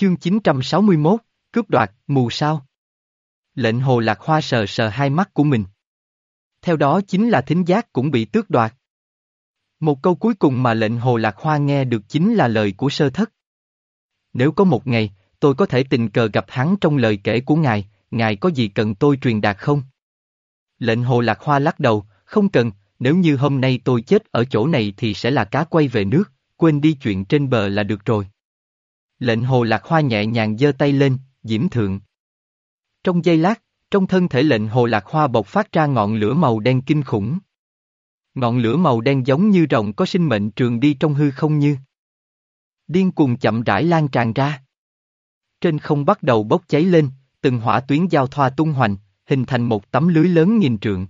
Chương 961, cướp đoạt, mù sao? Lệnh hồ lạc hoa sờ sờ hai mắt của mình. Theo đó chính là thính giác cũng bị tước đoạt. Một câu cuối cùng mà lệnh hồ lạc hoa nghe được chính là lời của sơ thất. Nếu có một ngày, tôi có thể tình cờ gặp hắn trong lời kể của ngài, ngài có gì cần tôi truyền đạt không? Lệnh hồ lạc hoa lắc đầu, không cần, nếu như hôm nay tôi chết ở chỗ này thì sẽ là cá quay về nước, quên đi chuyện trên bờ là được rồi. Lệnh hồ lạc hoa nhẹ nhàng giơ tay lên, diễm thượng. Trong giây lát, trong thân thể lệnh hồ lạc hoa bộc phát ra ngọn lửa màu đen kinh khủng. Ngọn lửa màu đen giống như rồng có sinh mệnh trường đi trong hư không như. Điên cuồng chậm rãi lan tràn ra. Trên không bắt đầu bốc cháy lên, từng hỏa tuyến giao thoa tung hoành, hình thành một tấm lưới lớn nghìn trượng.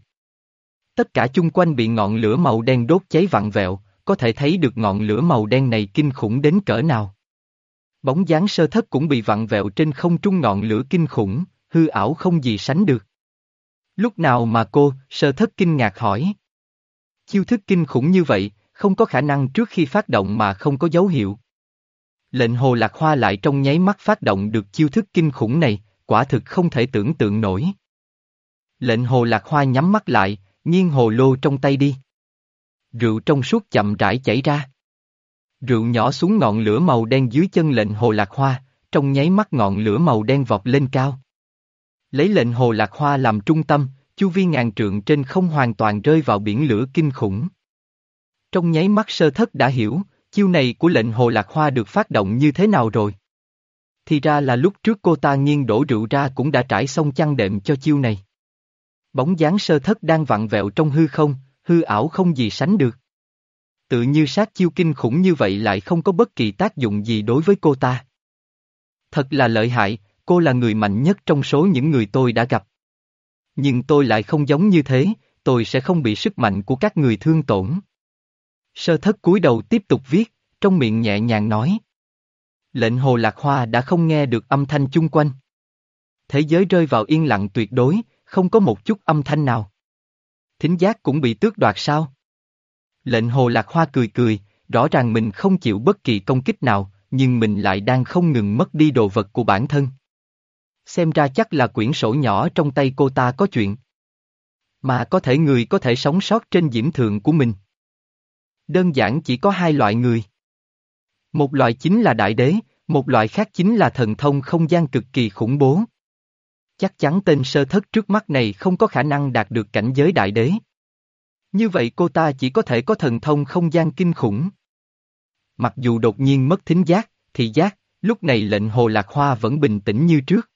Tất cả chung quanh bị ngọn lửa màu đen đốt cháy vặn vẹo, có thể thấy được ngọn lửa màu đen này kinh khủng đến cỡ nào. Bóng dáng sơ thất cũng bị vặn vẹo trên không trung ngọn lửa kinh khủng, hư ảo không gì sánh được. Lúc nào mà cô, sơ thất kinh ngạc hỏi. Chiêu thức kinh khủng như vậy, không có khả năng trước khi phát động mà không có dấu hiệu. Lệnh hồ lạc hoa lại trong nháy mắt phát động được chiêu thức kinh khủng này, quả thực không thể tưởng tượng nổi. Lệnh hồ lạc hoa nhắm mắt lại, nghiêng hồ lô trong tay đi. Rượu trong suốt chậm rãi chảy ra. Rượu nhỏ xuống ngọn lửa màu đen dưới chân lệnh hồ lạc hoa, trong nháy mắt ngọn lửa màu đen vọt lên cao. Lấy lệnh hồ lạc hoa làm trung tâm, chu vi ngàn trượng trên không hoàn toàn rơi vào biển lửa kinh khủng. Trong nháy mắt sơ thất đã hiểu, chiêu này của lệnh hồ lạc hoa được phát động như thế nào rồi. Thì ra là lúc trước cô ta nghiêng đổ rượu ra cũng đã trải xong chăn đệm cho chiêu này. Bóng dáng sơ thất đang vặn vẹo trong hư không, hư ảo không gì sánh được. Tự như sát chiêu kinh khủng như vậy lại không có bất kỳ tác dụng gì đối với cô ta. Thật là lợi hại, cô là người mạnh nhất trong số những người tôi đã gặp. Nhưng tôi lại không giống như thế, tôi sẽ không bị sức mạnh của các người thương tổn. Sơ thất cúi đầu tiếp tục viết, trong miệng nhẹ nhàng nói. Lệnh hồ lạc hoa đã không nghe được âm thanh chung quanh. Thế giới rơi vào yên lặng tuyệt đối, không có một chút âm thanh nào. Thính giác cũng bị tước đoạt sao? Lệnh hồ lạc hoa cười cười, rõ ràng mình không chịu bất kỳ công kích nào, nhưng mình lại đang không ngừng mất đi đồ vật của bản thân. Xem ra chắc là quyển sổ nhỏ trong tay cô ta có chuyện. Mà có thể người có thể sống sót trên diễm thượng của mình. Đơn giản chỉ có hai loại người. Một loại chính là đại đế, một loại khác chính là thần thông không gian cực kỳ khủng bố. Chắc chắn tên sơ thất trước mắt này không có khả năng đạt được cảnh giới đại đế. Như vậy cô ta chỉ có thể có thần thông không gian kinh khủng. Mặc dù đột nhiên mất thính giác, thị giác, lúc này lệnh hồ lạc hoa vẫn bình tĩnh như trước.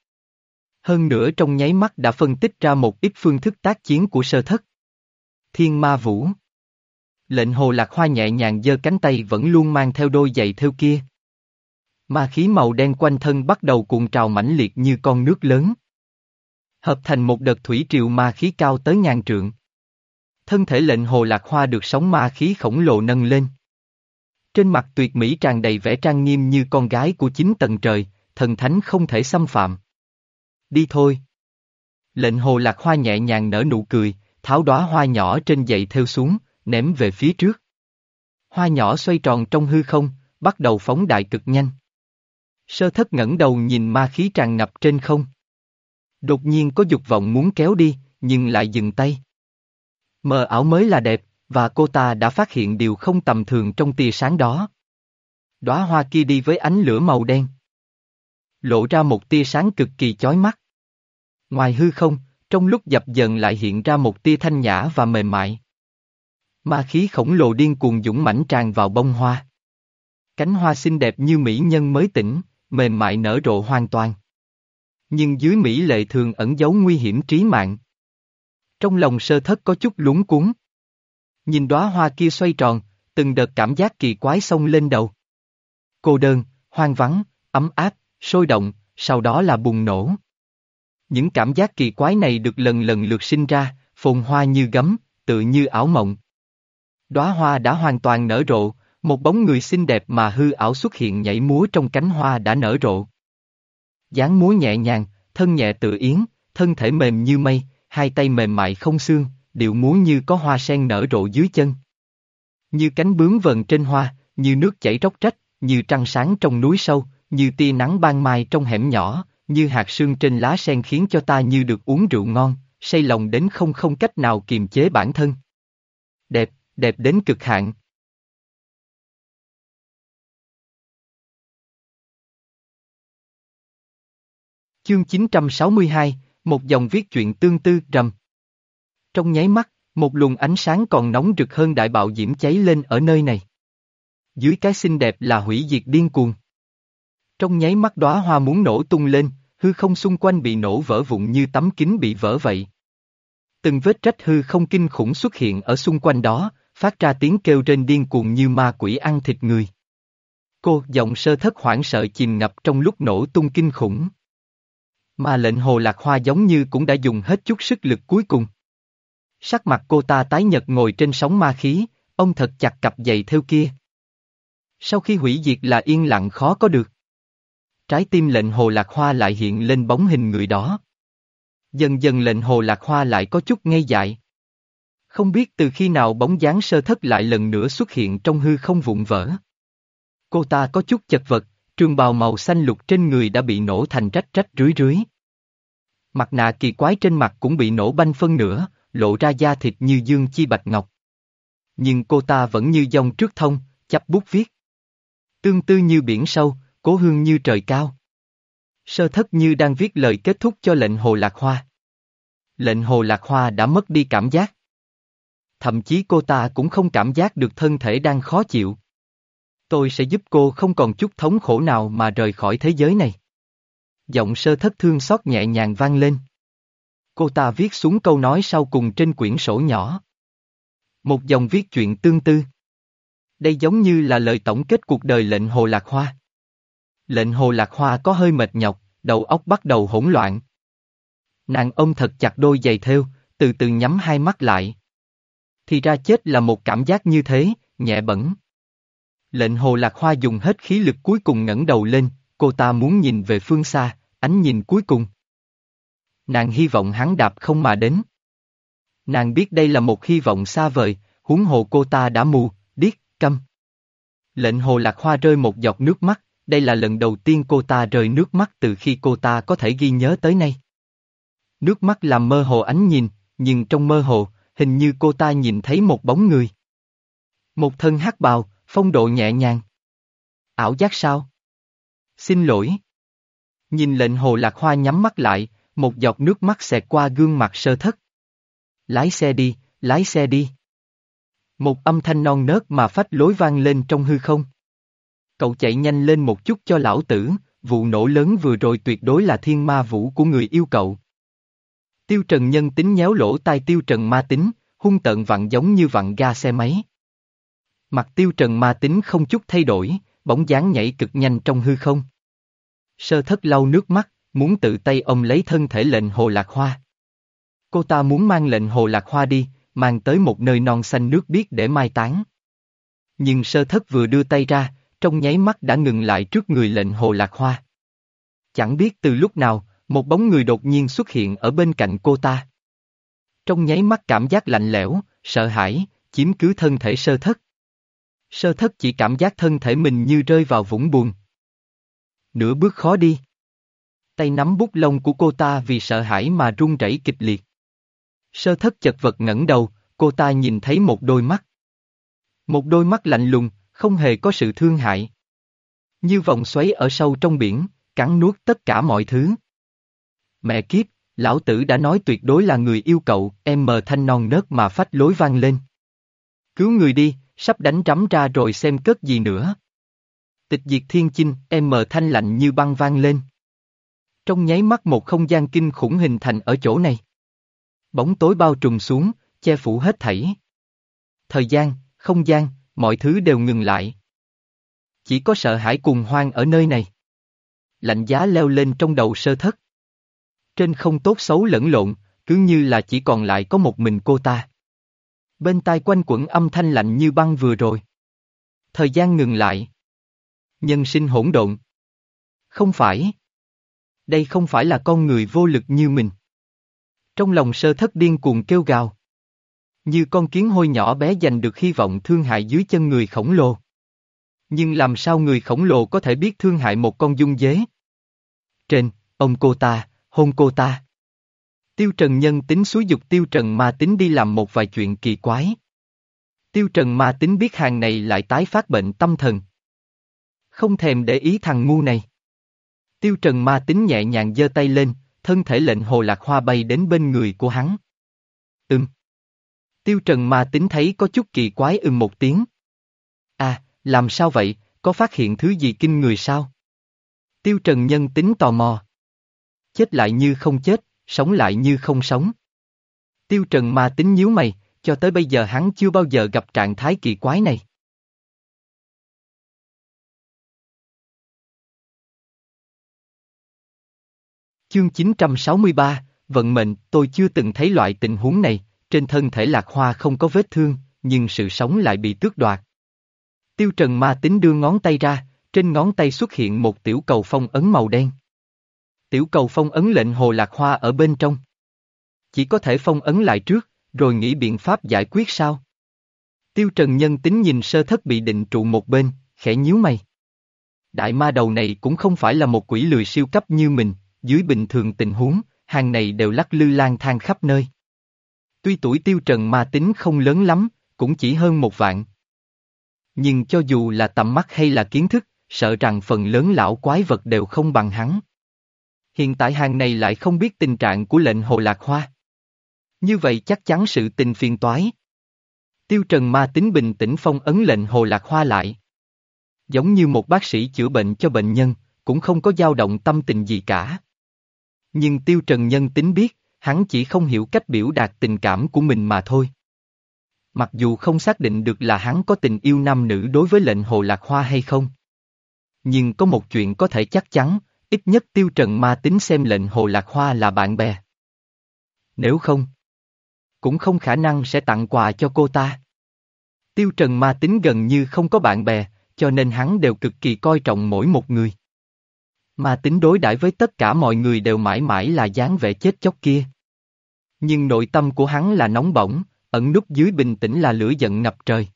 Hơn nữa trong nháy mắt đã phân tích ra một ít phương thức tác chiến của sơ thất. Thiên ma vũ. Lệnh hồ lạc hoa nhẹ nhàng giơ cánh tay vẫn luôn mang theo đôi giày theo kia. Ma khí màu đen quanh thân bắt đầu cuộn trào mãnh liệt như con nước lớn. Hợp thành một đợt thủy triều ma khí cao tới ngàn trượng. Thân thể lệnh hồ lạc hoa được sóng ma khí khổng lồ nâng lên. Trên mặt tuyệt mỹ tràn đầy vẻ trang nghiêm như con gái của chính tầng trời, thần thánh không thể xâm phạm. Đi thôi. Lệnh hồ lạc hoa nhẹ nhàng nở nụ cười, tháo đóa hoa nhỏ trên dậy theo xuống, ném về phía trước. Hoa nhỏ xoay tròn trong hư không, bắt đầu phóng đại cực nhanh. Sơ thất ngẩng đầu nhìn ma khí tràn ngập trên không. Đột nhiên có dục vọng muốn kéo đi, nhưng lại dừng tay. Mờ ảo mới là đẹp, và cô ta đã phát hiện điều không tầm thường trong tia sáng đó. Đóa hoa kia đi với ánh lửa màu đen. Lộ ra một tia sáng cực kỳ chói mắt. Ngoài hư không, trong lúc dập dần lại hiện ra một tia thanh nhã và mềm mại. Ma khí khổng lồ điên cuồng dũng mãnh tràn vào bông hoa. Cánh hoa xinh đẹp như mỹ nhân mới tỉnh, mềm mại nở rộ hoàn toàn. Nhưng dưới mỹ lệ thường ẩn giấu nguy hiểm trí mạng. Trong lòng sơ thất có chút lúng cuốn. Nhìn đóa hoa kia xoay tròn, từng đợt cảm giác kỳ quái xông lên đầu. Cô đơn, hoang vắng, ấm áp, sôi động, sau đó là bùng nổ. Những cảm giác kỳ quái này được lần lần lượt sinh ra, phồn hoa như gấm, tự như ảo mộng. Đóa hoa đã hoàn toàn nở rộ, một bóng người xinh đẹp mà hư ảo xuất hiện nhảy múa trong cánh hoa đã nở rộ. dáng múa nhẹ nhàng, thân nhẹ tự yến, thân thể mềm như mây, hai tay mềm mại không xương, điệu múa như có hoa sen nở rộ dưới chân. Như cánh bướm vần trên hoa, như nước chảy róc rách, như trăng sáng trong núi sâu, như tia nắng ban mai trong hẻm nhỏ, như hạt sương trên lá sen khiến cho ta như được uống rượu ngon, say lòng đến không không cách nào kiềm chế bản thân. Đẹp, đẹp đến cực hạn. Chương 962, một dòng viết chuyện tương tư rầm. Trong nháy mắt, một luồng ánh sáng còn nóng rực hơn đại bạo diễm cháy lên ở nơi này. Dưới cái xinh đẹp là hủy diệt điên cuồng. Trong nháy mắt đóa hoa muốn nổ tung lên, hư không xung quanh bị nổ vỡ vụn như tấm kính bị vỡ vậy. Từng vết rách hư không kinh khủng xuất hiện ở xung quanh đó, phát ra tiếng kêu trên điên cuồng như ma quỷ ăn thịt người. Cô giọng sơ thất hoảng sợ chìm ngập trong lúc nổ tung kinh khủng. Mà lệnh hồ lạc hoa giống như cũng đã dùng hết chút sức lực cuối cùng. Sắc mặt cô ta tái nhật ngồi trên sóng ma khí, ông thật chặt cặp giày theo kia. Sau khi hủy diệt là yên lặng khó có được. Trái tim lệnh hồ lạc hoa lại hiện lên bóng hình người đó. Dần dần lệnh hồ lạc hoa lại có chút ngây dại. Không biết từ khi nào bóng dáng sơ thất lại lần nữa xuất hiện trong hư không vụn vỡ. Cô ta có chút chật vật, trường bào màu xanh lục trên người đã bị nổ thành rách rách rưới rưới. Mặt nạ kỳ quái trên mặt cũng bị nổ banh phân nửa, lộ ra da thịt như dương chi bạch ngọc. Nhưng cô ta vẫn như dòng trước thông, chắp bút viết. Tương tư như biển sâu, cố hương như trời cao. Sơ thất như đang viết lời kết thúc cho lệnh hồ lạc hoa. Lệnh hồ lạc hoa đã mất đi cảm giác. Thậm chí cô ta cũng không cảm giác được thân thể đang khó chịu. Tôi sẽ giúp cô không còn chút thống khổ nào mà rời khỏi thế giới này. Giọng sơ thất thương xót nhẹ nhàng vang lên. Cô ta viết xuống câu nói sau cùng trên quyển sổ nhỏ. Một dòng viết chuyện tương tư. Đây giống như là lời tổng kết cuộc đời lệnh hồ lạc hoa. Lệnh hồ lạc hoa có hơi mệt nhọc, đầu óc bắt đầu hỗn loạn. Nàng ôm thật chặt đôi giày theo, từ từ nhắm hai mắt lại. Thì ra chết là một cảm giác như thế, nhẹ bẩn. Lệnh hồ lạc hoa dùng hết khí lực cuối cùng ngẩng đầu lên, cô ta muốn nhìn về phương xa, ánh nhìn cuối cùng. Nàng hy vọng hắn đạp không mà đến. Nàng biết đây là một hy vọng xa vời, huống hồ cô ta đã mù, điếc, câm. Lệnh hồ lạc hoa rơi một giọt nước mắt, đây là lần đầu tiên cô ta rơi nước mắt từ khi cô ta có thể ghi nhớ tới nay. Nước mắt làm mơ hồ ánh nhìn, nhưng trong mơ hồ, hình như cô ta nhìn thấy một bóng người. Một thân hát bào, phong độ nhẹ nhàng. Ảo giác sao? Xin lỗi. Nhìn lệnh hồ lạc hoa nhắm mắt lại, một giọt nước mắt xẹt qua gương mặt sơ thất. Lái xe đi, lái xe đi. Một âm thanh non nớt mà phách lối vang lên trong hư không. Cậu chạy nhanh lên một chút cho lão tử, vụ nổ lớn vừa rồi tuyệt đối là thiên ma vũ của người yêu cậu. Tiêu Trần nhân tính nhéo lỗ tai Tiêu Trần ma tính, hung tợn vặn giống như vặn ga xe máy. Mặt Tiêu Trần ma tính không chút thay đổi, bóng dáng nhảy cực nhanh trong hư không. Sơ thất lau nước mắt, muốn tự tay ông lấy thân thể lệnh hồ lạc hoa. Cô ta muốn mang lệnh hồ lạc hoa đi, mang tới một nơi non xanh nước biếc để mai táng. Nhưng sơ thất vừa đưa tay ra, trong nháy mắt đã ngừng lại trước người lệnh hồ lạc hoa. Chẳng biết từ lúc nào, một bóng người đột nhiên xuất hiện ở bên cạnh cô ta. Trong nháy mắt cảm giác lạnh lẽo, sợ hãi, chiếm cứ thân thể sơ thất. Sơ thất chỉ cảm giác thân thể mình như rơi vào vũng buồn. Nửa bước khó đi. Tay nắm bút lông của cô ta vì sợ hãi mà run rẩy kịch liệt. Sơ thất chật vật ngẩng đầu, cô ta nhìn thấy một đôi mắt. Một đôi mắt lạnh lùng, không hề có sự thương hại. Như vòng xoáy ở sâu trong biển, cắn nuốt tất cả mọi thứ. Mẹ kiếp, lão tử đã nói tuyệt đối là người yêu cậu, em mờ thanh non nớt mà phách lối vang lên. Cứu người đi, sắp đánh trắm ra rồi xem cất gì nữa. Tịch diệt thiên chinh, em mờ thanh lạnh như băng vang lên. Trong nháy mắt một không gian kinh khủng hình thành ở chỗ này. Bóng tối bao trùm xuống, che phủ hết thảy. Thời gian, không gian, mọi thứ đều ngừng lại. Chỉ có sợ hãi cùng hoang ở nơi này. Lạnh giá leo lên trong đầu sơ thất. Trên không tốt xấu lẫn lộn, cứ như là chỉ còn lại có một mình cô ta. Bên tai quanh quẩn âm thanh lạnh như băng vừa rồi. Thời gian ngừng lại. Nhân sinh hỗn độn. Không phải. Đây không phải là con người vô lực như mình. Trong lòng sơ thất điên cuồng kêu gào. Như con kiến hôi nhỏ bé giành được hy vọng thương hại dưới chân người khổng lồ. Nhưng làm sao người khổng lồ có thể biết thương hại một con dung dế? Trên, ông cô ta, hôn cô ta. Tiêu Trần nhân tính xúi dục Tiêu Trần ma tính đi làm một vài chuyện kỳ quái. Tiêu Trần ma tính biết hàng này lại tái phát bệnh tâm thần. Không thèm để ý thằng ngu này. Tiêu Trần ma tính nhẹ nhàng giơ tay lên, thân thể lệnh hồ lạc hoa bay đến bên người của hắn. Ừm. Tiêu Trần ma tính thấy có chút kỳ quái ưng một tiếng. À, làm sao vậy, có phát hiện thứ gì kinh người sao? Tiêu Trần nhân tính tò mò. Chết lại như không chết, sống lại như không sống. Tiêu Trần ma tính nhíu mày, cho tới bây giờ hắn chưa bao giờ gặp trạng thái kỳ quái này. Chương 963, vận mệnh, tôi chưa từng thấy loại tình huống này, trên thân thể lạc hoa không có vết thương, nhưng sự sống lại bị tước đoạt. Tiêu Trần ma tính đưa ngón tay ra, trên ngón tay xuất hiện một tiểu cầu phong ấn màu đen. Tiểu cầu phong ấn lệnh hồ lạc hoa ở bên trong. Chỉ có thể phong ấn lại trước, rồi nghĩ biện pháp giải quyết sao? Tiêu Trần nhân tính nhìn sơ thất bị định trụ một bên, khẽ nhíu mày. Đại ma đầu này cũng không phải là một quỷ lười siêu cấp như mình, dưới bình thường tình huống, hàng này đều lắc lư lang thang khắp nơi. Tuy tuổi tiêu trần ma tính không lớn lắm, cũng chỉ hơn một vạn. Nhưng cho dù là tầm mắt hay là kiến thức, sợ rằng phần lớn lão quái vật đều không bằng hắn. Hiện tại hàng này lại không biết tình trạng của lệnh hồ lạc hoa. Như vậy chắc chắn sự tình phiền toái. Tiêu Trần ma tính bình tĩnh phong ấn lệnh hồ lạc hoa lại. Giống như một bác sĩ chữa bệnh cho bệnh nhân, cũng không có dao động tâm tình gì cả. Nhưng Tiêu Trần nhân tính biết, hắn chỉ không hiểu cách biểu đạt tình cảm của mình mà thôi. Mặc dù không xác định được là hắn có tình yêu nam nữ đối với lệnh hồ lạc hoa hay không. Nhưng có một chuyện có thể chắc chắn, ít nhất tiêu trần ma tính xem lệnh hồ lạc hoa là bạn bè. Nếu không, cũng không khả năng sẽ tặng quà cho cô ta. Tiêu trần ma tính gần như không có bạn bè, cho nên hắn đều cực kỳ coi trọng mỗi một người. Ma tính đối đãi với tất cả mọi người đều mãi mãi là dáng vẻ chết chóc kia. Nhưng nội tâm của hắn là nóng bỏng, ẩn núp dưới bình tĩnh là lửa giận ngập trời.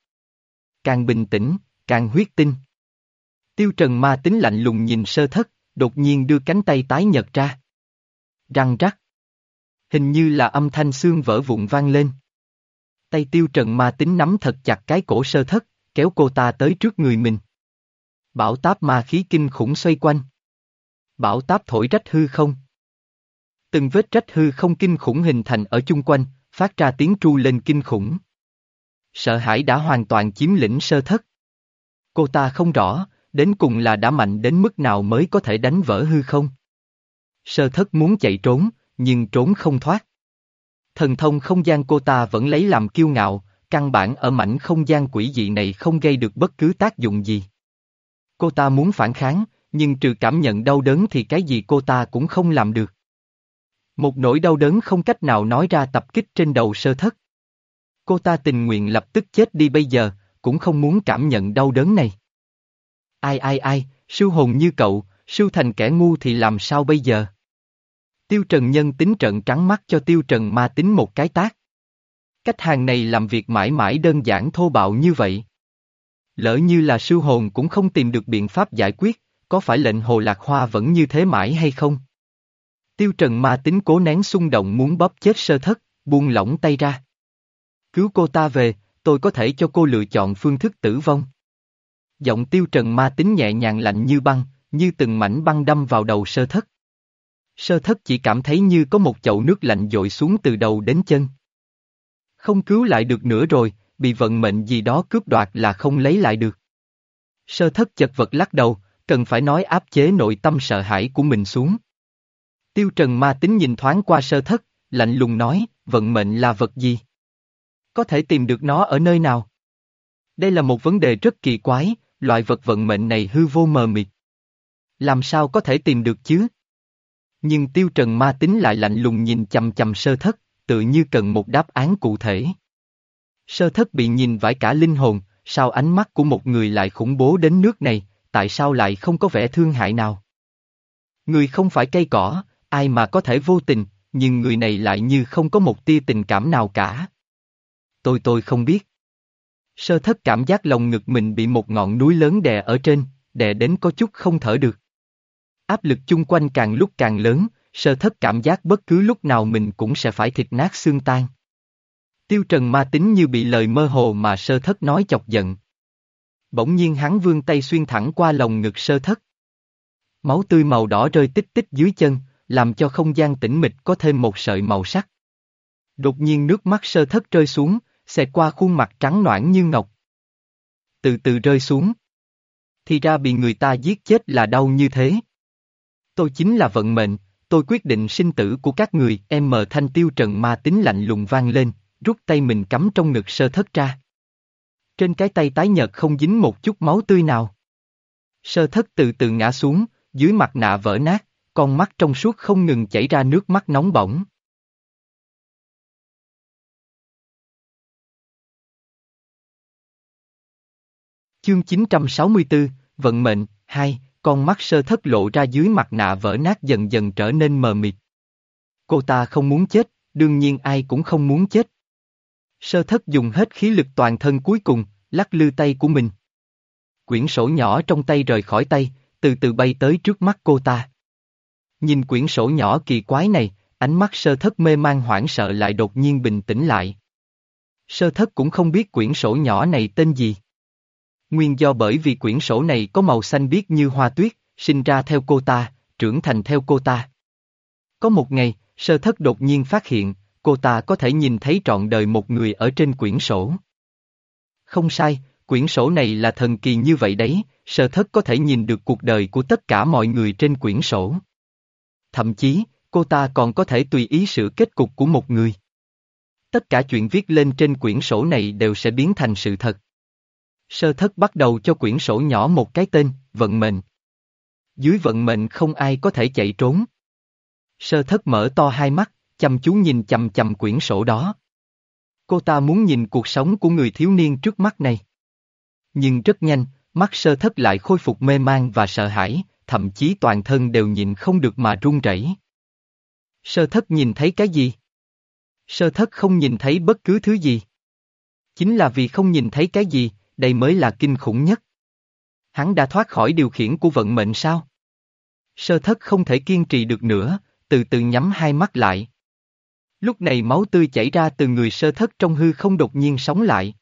Càng bình tĩnh, càng huyết tinh. Tiêu trần ma tính lạnh lùng nhìn sơ thất, đột nhiên đưa cánh tay tái nhật ra. Răng rắc. Hình như là âm thanh xương vỡ vụn vang lên. Tay tiêu trần ma tính nắm thật chặt cái cổ sơ thất, kéo cô ta tới trước người mình. Bảo táp ma khí kinh khủng xoay quanh. Bảo táp thổi rách hư không. Từng vết rách hư không kinh khủng hình thành ở chung quanh, phát ra tiếng tru lên kinh khủng. Sợ hãi đã hoàn toàn chiếm lĩnh sơ thất. Cô ta không rõ, đến cùng là đã mạnh đến mức nào mới có thể đánh vỡ hư không. Sơ thất muốn chạy trốn, nhưng trốn không thoát. Thần thông không gian cô ta vẫn lấy làm kiêu ngạo, căn bản ở mảnh không gian quỷ dị này không gây được bất cứ tác dụng gì. Cô ta muốn phản kháng, nhưng trừ cảm nhận đau đớn thì cái gì cô ta cũng không làm được. Một nỗi đau đớn không cách nào nói ra tập kích trên đầu sơ thất. Cô ta tình nguyện lập tức chết đi bây giờ, cũng không muốn cảm nhận đau đớn này. Ai ai ai, sư hồn như cậu, sư thành kẻ ngu thì làm sao bây giờ? Tiêu Trần Nhân tính trận trắng mắt cho Tiêu Trần ma tính một cái tác. Cách hàng này làm việc mãi mãi đơn giản thô bạo như vậy. Lỡ như là sư hồn cũng không tìm được biện pháp giải quyết, có phải lệnh hồ lạc hoa vẫn như thế mãi hay không? Tiêu Trần ma tính cố nén xung động muốn bóp chết sơ thất, buông lỏng tay ra. Cứu cô ta về, tôi có thể cho cô lựa chọn phương thức tử vong. Giọng tiêu trần ma tính nhẹ nhàng lạnh như băng, như từng mảnh băng đâm vào đầu sơ thất. Sơ thất chỉ cảm thấy như có một chậu nước lạnh dội xuống từ đầu đến chân. Không cứu lại được nữa rồi, bị vận mệnh gì đó cướp đoạt là không lấy lại được. Sơ thất chật vật lắc đầu, cần phải nói áp chế nội tâm sợ hãi của mình xuống. Tiêu trần ma tính nhìn thoáng qua sơ thất, lạnh lùng nói, vận mệnh là vật gì? Có thể tìm được nó ở nơi nào? Đây là một vấn đề rất kỳ quái, loại vật vận mệnh này hư vô mờ mịt. Làm sao có thể tìm được chứ? Nhưng tiêu trần ma tính lại lạnh lùng nhìn chầm chầm sơ thất, tự như cần một đáp án cụ thể. Sơ thất bị nhìn vãi cả linh hồn, sao ánh mắt của một người lại khủng bố đến nước này, tại sao lại không có vẻ thương hại nào? Người không phải cây cỏ, ai mà có thể vô tình, nhưng người này lại như không có một tia tình cảm nào cả. Tôi tôi không biết. Sơ thất cảm giác lòng ngực mình bị một ngọn núi lớn đè ở trên, đè đến có chút không thở được. Áp lực chung quanh càng lúc càng lớn, sơ thất cảm giác bất cứ lúc nào mình cũng sẽ phải thịt nát xương tan. Tiêu Trần ma tính như bị lời mơ hồ mà sơ thất nói chọc giận. Bỗng nhiên hắn vươn tay xuyên thẳng qua lồng ngực sơ thất. Máu tươi màu đỏ rơi tích tích dưới chân, làm cho không gian tĩnh mịch có thêm một sợi màu sắc. Đột nhiên nước mắt sơ thất rơi xuống, xẹt qua khuôn mặt trắng noãn như ngọc. Từ từ rơi xuống. Thì ra bị người ta giết chết là đau như thế. Tôi chính là vận mệnh, tôi quyết định sinh tử của các người, em mờ thanh tiêu trần ma tính lạnh lùng vang lên, rút tay mình cắm trong ngực sơ thất ra. Trên cái tay tái nhợt không dính một chút máu tươi nào. Sơ thất từ từ ngã xuống, dưới mặt nạ vỡ nát, con mắt trong suốt không ngừng chảy ra nước mắt nóng bỏng. Chương 964, Vận mệnh, 2, con mắt sơ thất lộ ra dưới mặt nạ vỡ nát dần dần trở nên mờ mịt. Cô ta không muốn chết, đương nhiên ai cũng không muốn chết. Sơ thất dùng hết khí lực toàn thân cuối cùng, lắc lư tay của mình. Quyển sổ nhỏ trong tay rời khỏi tay, từ từ bay tới trước mắt cô ta. Nhìn quyển sổ nhỏ kỳ quái này, ánh mắt sơ thất mê man hoảng sợ lại đột nhiên bình tĩnh lại. Sơ thất cũng không biết quyển sổ nhỏ này tên gì. Nguyên do bởi vì quyển sổ này có màu xanh biếc như hoa tuyết, sinh ra theo cô ta, trưởng thành theo cô ta. Có một ngày, sơ thất đột nhiên phát hiện, cô ta có thể nhìn thấy trọn đời một người ở trên quyển sổ. Không sai, quyển sổ này là thần kỳ như vậy đấy, sơ thất có thể nhìn được cuộc đời của tất cả mọi người trên quyển sổ. Thậm chí, cô ta còn có thể tùy ý sự kết cục của một người. Tất cả chuyện viết lên trên quyển sổ này đều sẽ biến thành sự thật. Sơ thất bắt đầu cho quyển sổ nhỏ một cái tên, vận mệnh. Dưới vận mệnh không ai có thể chạy trốn. Sơ thất mở to hai mắt, chăm chú nhìn chầm chầm quyển sổ đó. Cô ta muốn nhìn cuộc sống của người thiếu niên trước mắt này. Nhưng rất nhanh, mắt sơ thất lại khôi phục mê man và sợ hãi, thậm chí toàn thân đều nhìn không được mà run rẩy. Sơ thất nhìn thấy cái gì? Sơ thất không nhìn thấy bất cứ thứ gì. Chính là vì không nhìn thấy cái gì, đây mới là kinh khủng nhất. Hắn đã thoát khỏi điều khiển của vận mệnh sao? Sơ thất không thể kiên trì được nữa, từ từ nhắm hai mắt lại. Lúc này máu tươi chảy ra từ người sơ thất trong hư không đột nhiên sống lại.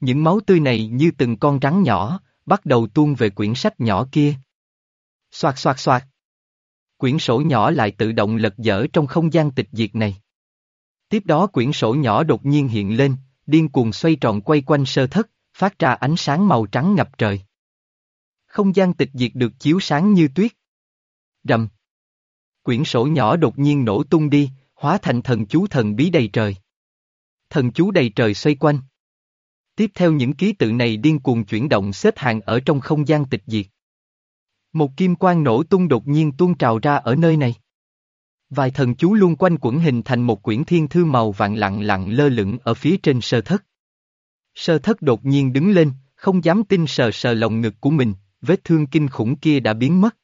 Những máu tươi này như từng con rắn nhỏ, bắt đầu tuôn về quyển sách nhỏ kia. Xoạt xoạt xoạt. Quyển sổ nhỏ lại tự động lật dở trong không gian tịch diệt này. Tiếp đó quyển sổ nhỏ đột nhiên hiện lên, điên cuồng xoay tròn quay quanh sơ thất, phát ra ánh sáng màu trắng ngập trời. Không gian tịch diệt được chiếu sáng như tuyết. Rầm. Quyển sổ nhỏ đột nhiên nổ tung đi, hóa thành thần chú thần bí đầy trời. Thần chú đầy trời xoay quanh. Tiếp theo những ký tự này điên cuồng chuyển động xếp hàng ở trong không gian tịch diệt. Một kim quang nổ tung đột nhiên tuôn trào ra ở nơi này. Vài thần chú luôn quanh quẩn hình thành một quyển thiên thư màu vàng lặng lặng lơ lửng ở phía trên sơ thất. Sơ thất đột nhiên đứng lên, không dám tin sờ sờ lồng ngực của mình, vết thương kinh khủng kia đã biến mất.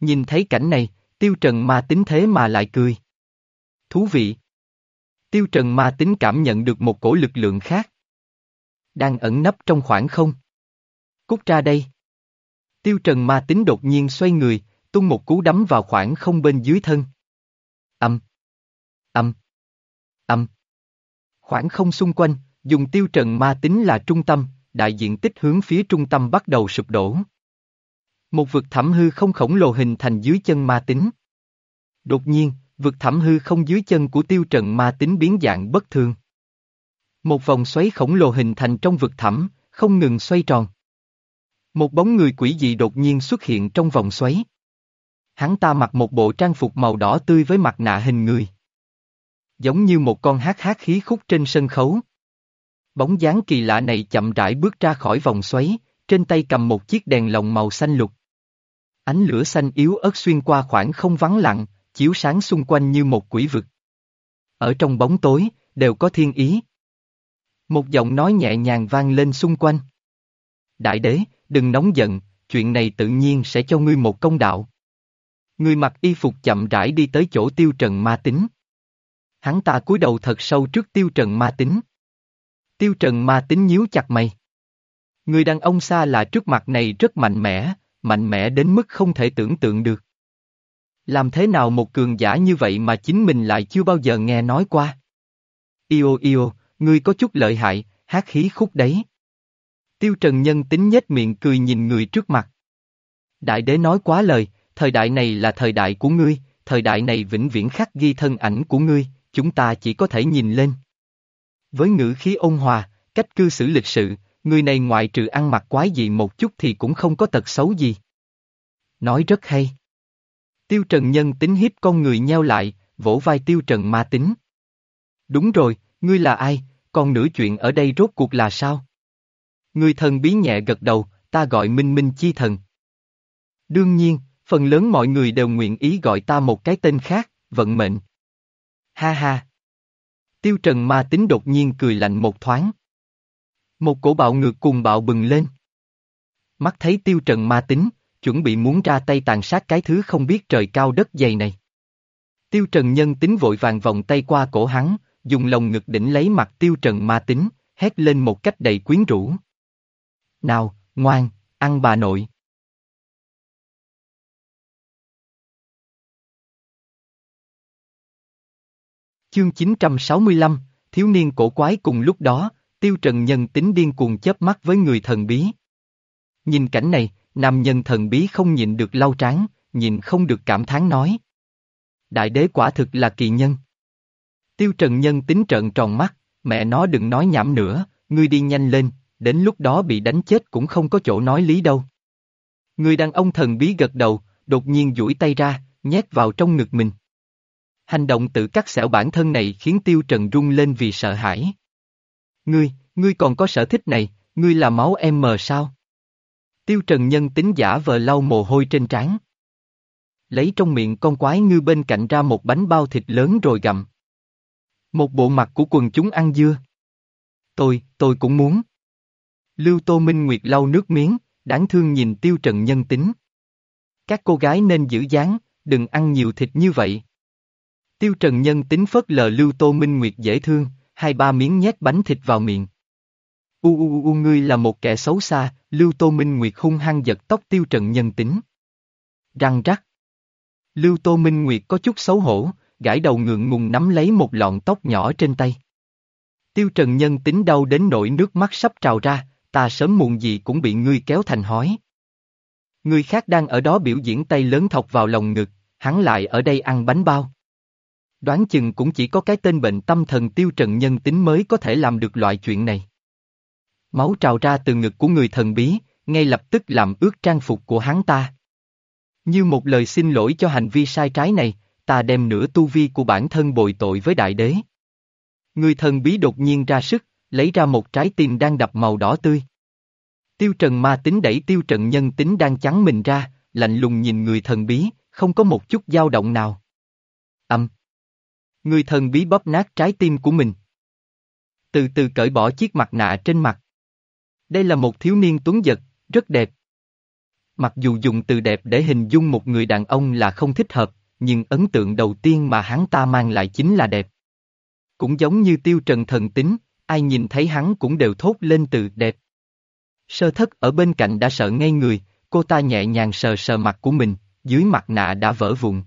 Nhìn thấy cảnh này, tiêu trần ma tính thế mà lại cười. Thú vị. Tiêu trần ma tính cảm nhận được một cổ lực lượng khác. Đang ẩn nấp trong khoảng không. Cút ra đây. Tiêu trần ma tính đột nhiên xoay người, tung một cú đấm vào khoảng không bên dưới thân. Âm. Âm. Âm. Khoảng không xung quanh, dùng tiêu trần ma tính là trung tâm, đại diện tích hướng phía trung tâm bắt đầu sụp đổ. Một vực thẳm hư không khổng lồ hình thành dưới chân ma tính. Đột nhiên, vực thẳm hư không dưới chân của tiêu trần ma tính biến dạng bất thường. Một vòng xoáy khổng lồ hình thành trong vực thẳm, không ngừng xoay tròn. Một bóng người quỷ dị đột nhiên xuất hiện trong vòng xoáy. Hắn ta mặc một bộ trang phục màu đỏ tươi với mặt nạ hình người. Giống như một con hát hát khí khúc trên sân khấu. Bóng dáng kỳ lạ này chậm rãi bước ra khỏi vòng xoáy, trên tay cầm một chiếc đèn lồng màu xanh lục. Ánh lửa xanh yếu ớt xuyên qua khoảng không vắng lặng, chiếu sáng xung quanh như một quỷ vực. Ở trong bóng tối, đều có thiên ý. Một giọng nói nhẹ nhàng vang lên xung quanh. Đại đế, đừng nóng giận, chuyện này tự nhiên sẽ cho ngươi một công đạo. Người mặc y phục chậm rãi đi tới chỗ tiêu trần ma tính. Hắn ta cúi đầu thật sâu trước tiêu trần ma tính. Tiêu Trần ma tính nhíu chặt mày. Người đàn ông xa lạ trước mặt này rất mạnh mẽ, mạnh mẽ đến mức không thể tưởng tượng được. Làm thế nào một cường giả như vậy mà chính mình lại chưa bao giờ nghe nói qua? Yêu yêu, ngươi có chút lợi hại, hát khí khúc đấy. Tiêu Trần Nhân tính nhếch miệng cười nhìn người trước mặt. Đại đế nói quá lời, thời đại này là thời đại của ngươi, thời đại này vĩnh viễn khắc ghi thân ảnh của ngươi, chúng ta chỉ có thể nhìn lên. Với ngữ khí ôn hòa, cách cư xử lịch sự, người này ngoại trừ ăn mặc quái dị một chút thì cũng không có tật xấu gì. Nói rất hay. Tiêu Trần Nhân tính hiếp con người nheo lại, vỗ vai Tiêu Trần ma tính. Đúng rồi, ngươi là ai, còn nửa chuyện ở đây rốt cuộc là sao? Người thần bí nhẹ gật đầu, ta gọi Minh Minh Chi Thần. Đương nhiên, phần lớn mọi người đều nguyện ý gọi ta một cái tên khác, vận mệnh. Ha ha. Tiêu Trần ma tính đột nhiên cười lạnh một thoáng. Một cổ bạo ngược cùng bạo bừng lên. Mắt thấy Tiêu Trần ma tính, chuẩn bị muốn ra tay tàn sát cái thứ không biết trời cao đất dày này. Tiêu Trần nhân tính vội vàng vòng tay qua cổ hắn, dùng lồng ngực đỉnh lấy mặt Tiêu Trần ma tính, hét lên một cách đầy quyến rũ. Nào, ngoan, ăn bà nội. Chương 965, thiếu niên cổ quái cùng lúc đó, Tiêu Trần nhân tính điên cuồng chớp mắt với người thần bí. Nhìn cảnh này, nam nhân thần bí không nhịn được lau trán, nhìn không được cảm thán nói. Đại đế quả thực là kỳ nhân. Tiêu Trần nhân tính trợn tròn mắt, mẹ nó đừng nói nhảm nữa, ngươi đi nhanh lên, đến lúc đó bị đánh chết cũng không có chỗ nói lý đâu. Người đàn ông thần bí gật đầu, đột nhiên duỗi tay ra, nhét vào trong ngực mình. Hành động tự cắt xẻo bản thân này khiến Tiêu Trần rung lên vì sợ hãi. Ngươi, ngươi còn có sở thích này, ngươi là máu em mờ sao? Tiêu Trần nhân tính giả vờ lau mồ hôi trên trán. Lấy trong miệng con quái ngư bên cạnh ra một bánh bao thịt lớn rồi gặm. Một bộ mặt của quần chúng ăn dưa. Tôi, tôi cũng muốn. Lưu Tô Minh Nguyệt lau nước miếng, đáng thương nhìn Tiêu Trần nhân tính. Các cô gái nên giữ dáng, đừng ăn nhiều thịt như vậy. Tiêu Trần nhân tính phớt lờ Lưu Tô Minh Nguyệt dễ thương, hai ba miếng nhét bánh thịt vào miệng. U u u ngươi là một kẻ xấu xa, Lưu Tô Minh Nguyệt hung hăng giật tóc Tiêu Trần nhân tính. Răng rắc. Lưu Tô Minh Nguyệt có chút xấu hổ, gãi đầu ngượng ngùng nắm lấy một lọn tóc nhỏ trên tay. Tiêu Trần nhân tính đau đến nỗi nước mắt sắp trào ra, ta sớm muộn gì cũng bị ngươi kéo thành hói. Người khác đang ở đó biểu diễn tay lớn thọc vào lòng ngực, hắn lại ở đây ăn bánh bao. Đoán chừng cũng chỉ có cái tên bệnh tâm thần tiêu trần nhân tính mới có thể làm được loại chuyện này. Máu trào ra từ ngực của người thần bí, ngay lập tức làm ướt trang phục của hắn ta. Như một lời xin lỗi cho hành vi sai trái này, ta đem nửa tu vi của bản thân bồi tội với đại đế. Người thần bí đột nhiên ra sức, lấy ra một trái tim đang đập màu đỏ tươi. Tiêu trần ma tính đẩy tiêu trần nhân tính đang chắn mình ra, lạnh lùng nhìn người thần bí, không có một chút dao động nào. Âm. Người thần bí bóp nát trái tim của mình. Từ từ cởi bỏ chiếc mặt nạ trên mặt. Đây là một thiếu niên tuấn giật, rất đẹp. Mặc dù dùng từ đẹp để hình dung một người đàn ông là không thích hợp, nhưng ấn tượng đầu tiên mà hắn ta mang lại chính là đẹp. Cũng giống như tiêu trần thần tính, ai nhìn thấy hắn cũng đều thốt lên từ đẹp. Sơ thất ở bên cạnh đã sợ ngay người, cô ta nhẹ nhàng sờ sờ mặt của mình, dưới mặt nạ đã vỡ vụn.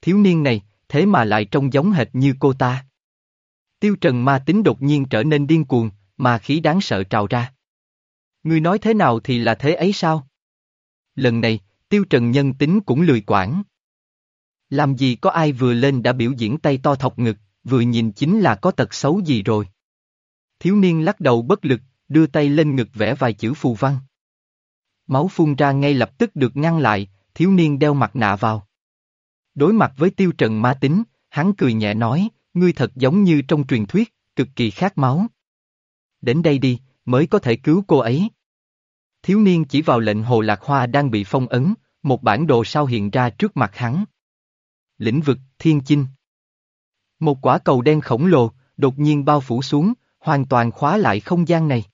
Thiếu niên này, thế mà lại trông giống hệt như cô ta. Tiêu trần ma tính đột nhiên trở nên điên cuồng, mà khí đáng sợ trào ra. Ngươi nói thế nào thì là thế ấy sao? Lần này, tiêu trần nhân tính cũng lười quản. Làm gì có ai vừa lên đã biểu diễn tay to thọc ngực, vừa nhìn chính là có tật xấu gì rồi. Thiếu niên lắc đầu bất lực, đưa tay lên ngực vẽ vài chữ phù văn. Máu phun ra ngay lập tức được ngăn lại, thiếu niên đeo mặt nạ vào. Đối mặt với tiêu trần ma tính, hắn cười nhẹ nói, ngươi thật giống như trong truyền thuyết, cực kỳ khát máu. Đến đây đi, mới có thể cứu cô ấy. Thiếu niên chỉ vào lệnh hồ lạc hoa đang bị phong ấn, một bản đồ sao hiện ra trước mặt hắn. Lĩnh vực, thiên chinh. Một quả cầu đen khổng lồ, đột nhiên bao phủ xuống, hoàn toàn khóa lại không gian này.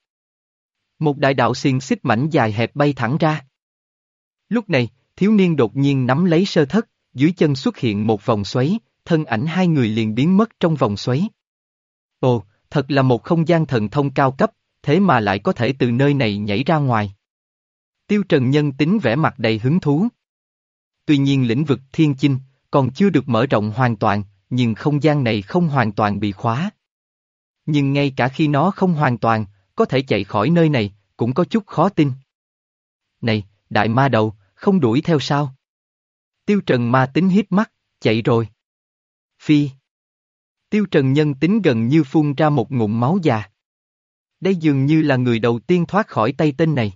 Một đại đạo xiên xích mảnh dài hẹp bay thẳng ra. Lúc này, thiếu niên đột nhiên nắm lấy sơ thất, dưới chân xuất hiện một vòng xoáy, thân ảnh hai người liền biến mất trong vòng xoáy. Ồ, Thật là một không gian thần thông cao cấp, thế mà lại có thể từ nơi này nhảy ra ngoài. Tiêu Trần Nhân tính vẻ mặt đầy hứng thú. Tuy nhiên lĩnh vực thiên chinh, còn chưa được mở rộng hoàn toàn, nhưng không gian này không hoàn toàn bị khóa. Nhưng ngay cả khi nó không hoàn toàn, có thể chạy khỏi nơi này, cũng có chút khó tin. Này, đại ma đầu, không đuổi theo sao? Tiêu Trần ma tính hiếp mắt, chạy rồi. Phi. Tiêu Trần nhân tính gần như phun ra một ngụm máu già. Đây dường như là người đầu tiên thoát khỏi tay tên này.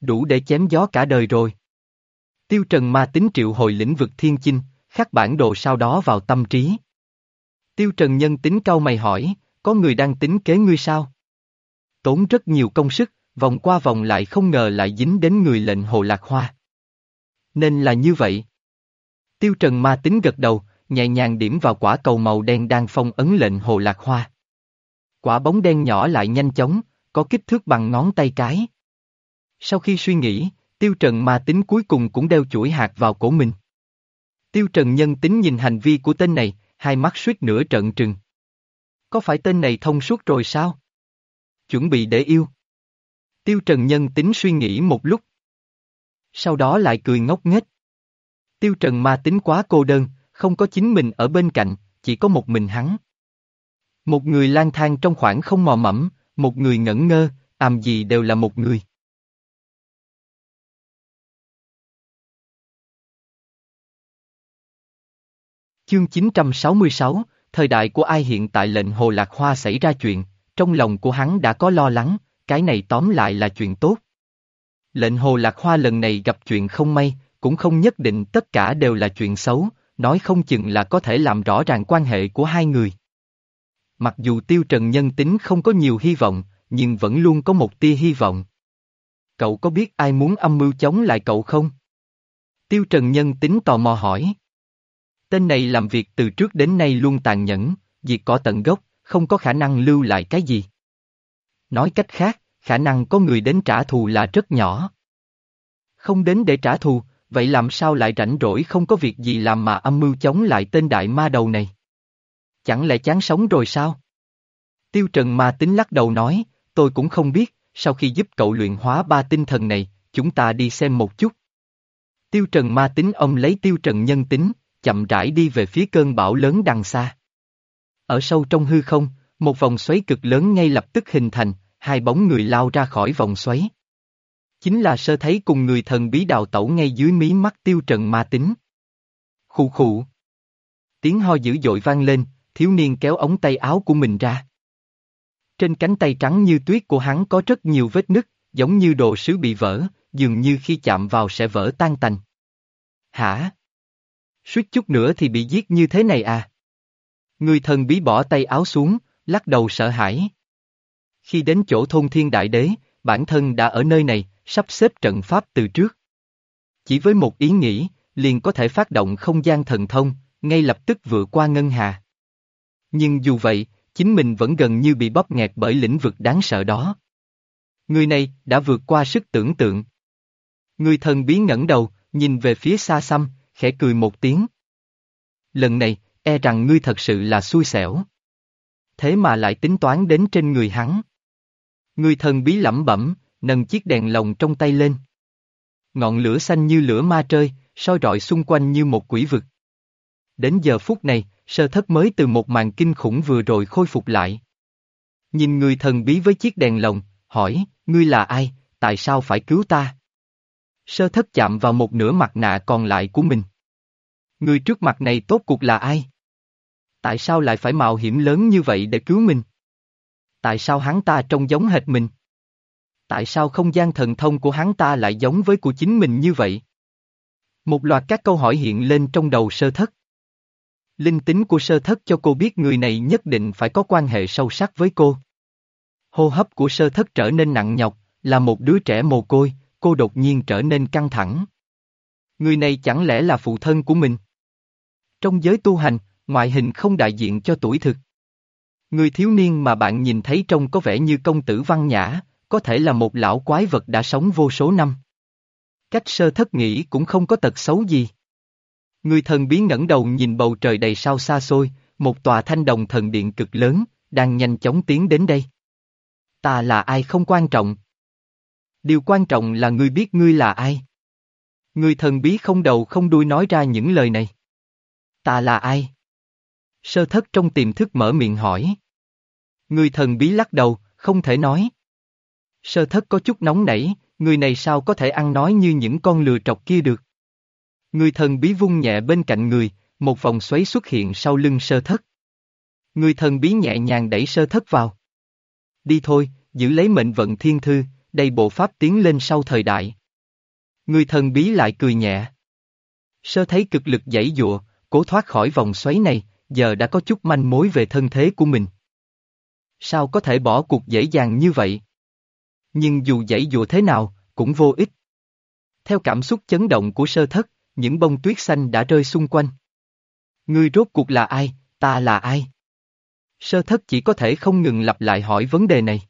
Đủ để chém gió cả đời rồi. Tiêu Trần ma tính triệu hồi lĩnh vực thiên chinh, khắc bản đồ sau đó vào tâm trí. Tiêu Trần nhân tính cau mày hỏi, có người đang tính kế ngươi sao? Tốn rất nhiều công sức, vòng qua vòng lại không ngờ lại dính đến người lệnh hồ lạc hoa. Nên là như vậy. Tiêu Trần ma tính gật đầu, nhẹ nhàng điểm vào quả cầu màu đen đang phong ấn lệnh hồ lạc hoa. Quả bóng đen nhỏ lại nhanh chóng, có kích thước bằng ngón tay cái. Sau khi suy nghĩ, Tiêu Trần ma tính cuối cùng cũng đeo chuỗi hạt vào cổ mình. Tiêu Trần nhân tính nhìn hành vi của tên này, hai mắt suýt nửa trận trừng. Có phải tên này thông suốt rồi sao? Chuẩn bị để yêu. Tiêu Trần nhân tính suy nghĩ một lúc. Sau đó lại cười ngốc nghếch. Tiêu Trần ma tính quá cô đơn, không có chính mình ở bên cạnh, chỉ có một mình hắn. Một người lang thang trong khoảng không mò mẫm, một người ngẩn ngơ, làm gì đều là một người. Chương 966, thời đại của ai hiện tại lệnh Hồ Lạc Hoa xảy ra chuyện, trong lòng của hắn đã có lo lắng, cái này tóm lại là chuyện tốt. Lệnh Hồ Lạc Hoa lần này gặp chuyện không may, cũng không nhất định tất cả đều là chuyện xấu, nói không chừng là có thể làm rõ ràng quan hệ của hai người. Mặc dù Tiêu Trần nhân tính không có nhiều hy vọng, nhưng vẫn luôn có một tia hy vọng. Cậu có biết ai muốn âm mưu chống lại cậu không? Tiêu Trần nhân tính tò mò hỏi. Tên này làm việc từ trước đến nay luôn tàn nhẫn, diệt cỏ tận gốc, không có khả năng lưu lại cái gì. Nói cách khác, khả năng có người đến trả thù là rất nhỏ. Không đến để trả thù, vậy làm sao lại rảnh rỗi không có việc gì làm mà âm mưu chống lại tên đại ma đầu này? Chẳng lẽ chán sống rồi sao? Tiêu Trần ma tính lắc đầu nói, tôi cũng không biết, sau khi giúp cậu luyện hóa ba tinh thần này, chúng ta đi xem một chút. Tiêu Trần ma tính ông lấy Tiêu Trần nhân tính, chậm rãi đi về phía cơn bão lớn đằng xa. Ở sâu trong hư không, một vòng xoáy cực lớn ngay lập tức hình thành, hai bóng người lao ra khỏi vòng xoáy. Chính là sơ thấy cùng người thần bí đào tẩu ngay dưới mí mắt tiêu trần ma tính. Khụ khụ. Tiếng ho dữ dội vang lên, thiếu niên kéo ống tay áo của mình ra. Trên cánh tay trắng như tuyết của hắn có rất nhiều vết nứt, giống như đồ sứ bị vỡ, dường như khi chạm vào sẽ vỡ tan tành. Hả? Suýt chút nữa thì bị giết như thế này à? Người thần bí bỏ tay áo xuống, lắc đầu sợ hãi. Khi đến chỗ thôn thiên đại đế, bản thân đã ở nơi này, sắp xếp trận pháp từ trước. Chỉ với một ý nghĩ, liền có thể phát động không gian thần thông, ngay lập tức vượt qua ngân hà. Nhưng dù vậy, chính mình vẫn gần như bị bóp nghẹt bởi lĩnh vực đáng sợ đó. Người này đã vượt qua sức tưởng tượng. Người thần bí ngẩng đầu, nhìn về phía xa xăm, khẽ cười một tiếng. Lần này, e rằng ngươi thật sự là xui xẻo. Thế mà lại tính toán đến trên người hắn. Người thần bí lẩm bẩm, nâng chiếc đèn lồng trong tay lên. Ngọn lửa xanh như lửa ma trơi, soi rọi xung quanh như một quỷ vực. Đến giờ phút này, sơ thất mới từ một màn kinh khủng vừa rồi khôi phục lại. Nhìn người thần bí với chiếc đèn lồng, hỏi, ngươi là ai, tại sao phải cứu ta? Sơ thất chạm vào một nửa mặt nạ còn lại của mình. Người trước mặt này tốt cuộc là ai? Tại sao lại phải mạo hiểm lớn như vậy để cứu mình? Tại sao hắn ta trông giống hệt mình? Tại sao không gian thần thông của hắn ta lại giống với của chính mình như vậy? Một loạt các câu hỏi hiện lên trong đầu sơ thất. Linh tính của sơ thất cho cô biết người này nhất định phải có quan hệ sâu sắc với cô. Hô hấp của sơ thất trở nên nặng nhọc, là một đứa trẻ mồ côi, cô đột nhiên trở nên căng thẳng. Người này chẳng lẽ là phụ thân của mình? Trong giới tu hành, ngoại hình không đại diện cho tuổi thực. Người thiếu niên mà bạn nhìn thấy trông có vẻ như công tử văn nhã, có thể là một lão quái vật đã sống vô số năm. Cách sơ thất nghĩ cũng không có tật xấu gì. Người thần bí ngẩng đầu nhìn bầu trời đầy sao xa xôi, một tòa thanh đồng thần điện cực lớn, đang nhanh chóng tiến đến đây. Ta là ai không quan trọng. Điều quan trọng là ngươi biết ngươi là ai. Người thần bí không đầu không đuôi nói ra những lời này. Ta là ai? Sơ thất trong tiềm thức mở miệng hỏi. Người thần bí lắc đầu, không thể nói. Sơ thất có chút nóng nảy, người này sao có thể ăn nói như những con lừa trọc kia được. Người thần bí vung nhẹ bên cạnh người, một vòng xoáy xuất hiện sau lưng sơ thất. Người thần bí nhẹ nhàng đẩy sơ thất vào. Đi thôi, giữ lấy mệnh vận thiên thư, đây bộ pháp tiến lên sau thời đại. Người thần bí lại cười nhẹ. Sơ thấy cực lực giãy dụa, cố thoát khỏi vòng xoáy này, giờ đã có chút manh mối về thân thế của mình. Sao có thể bỏ cuộc dễ dàng như vậy? Nhưng dù giãy dùa thế nào, cũng vô ích. Theo cảm xúc chấn động của sơ thất, những bông tuyết xanh đã rơi xung quanh. Ngươi rốt cuộc là ai, ta là ai? Sơ thất chỉ có thể không ngừng lặp lại hỏi vấn đề này.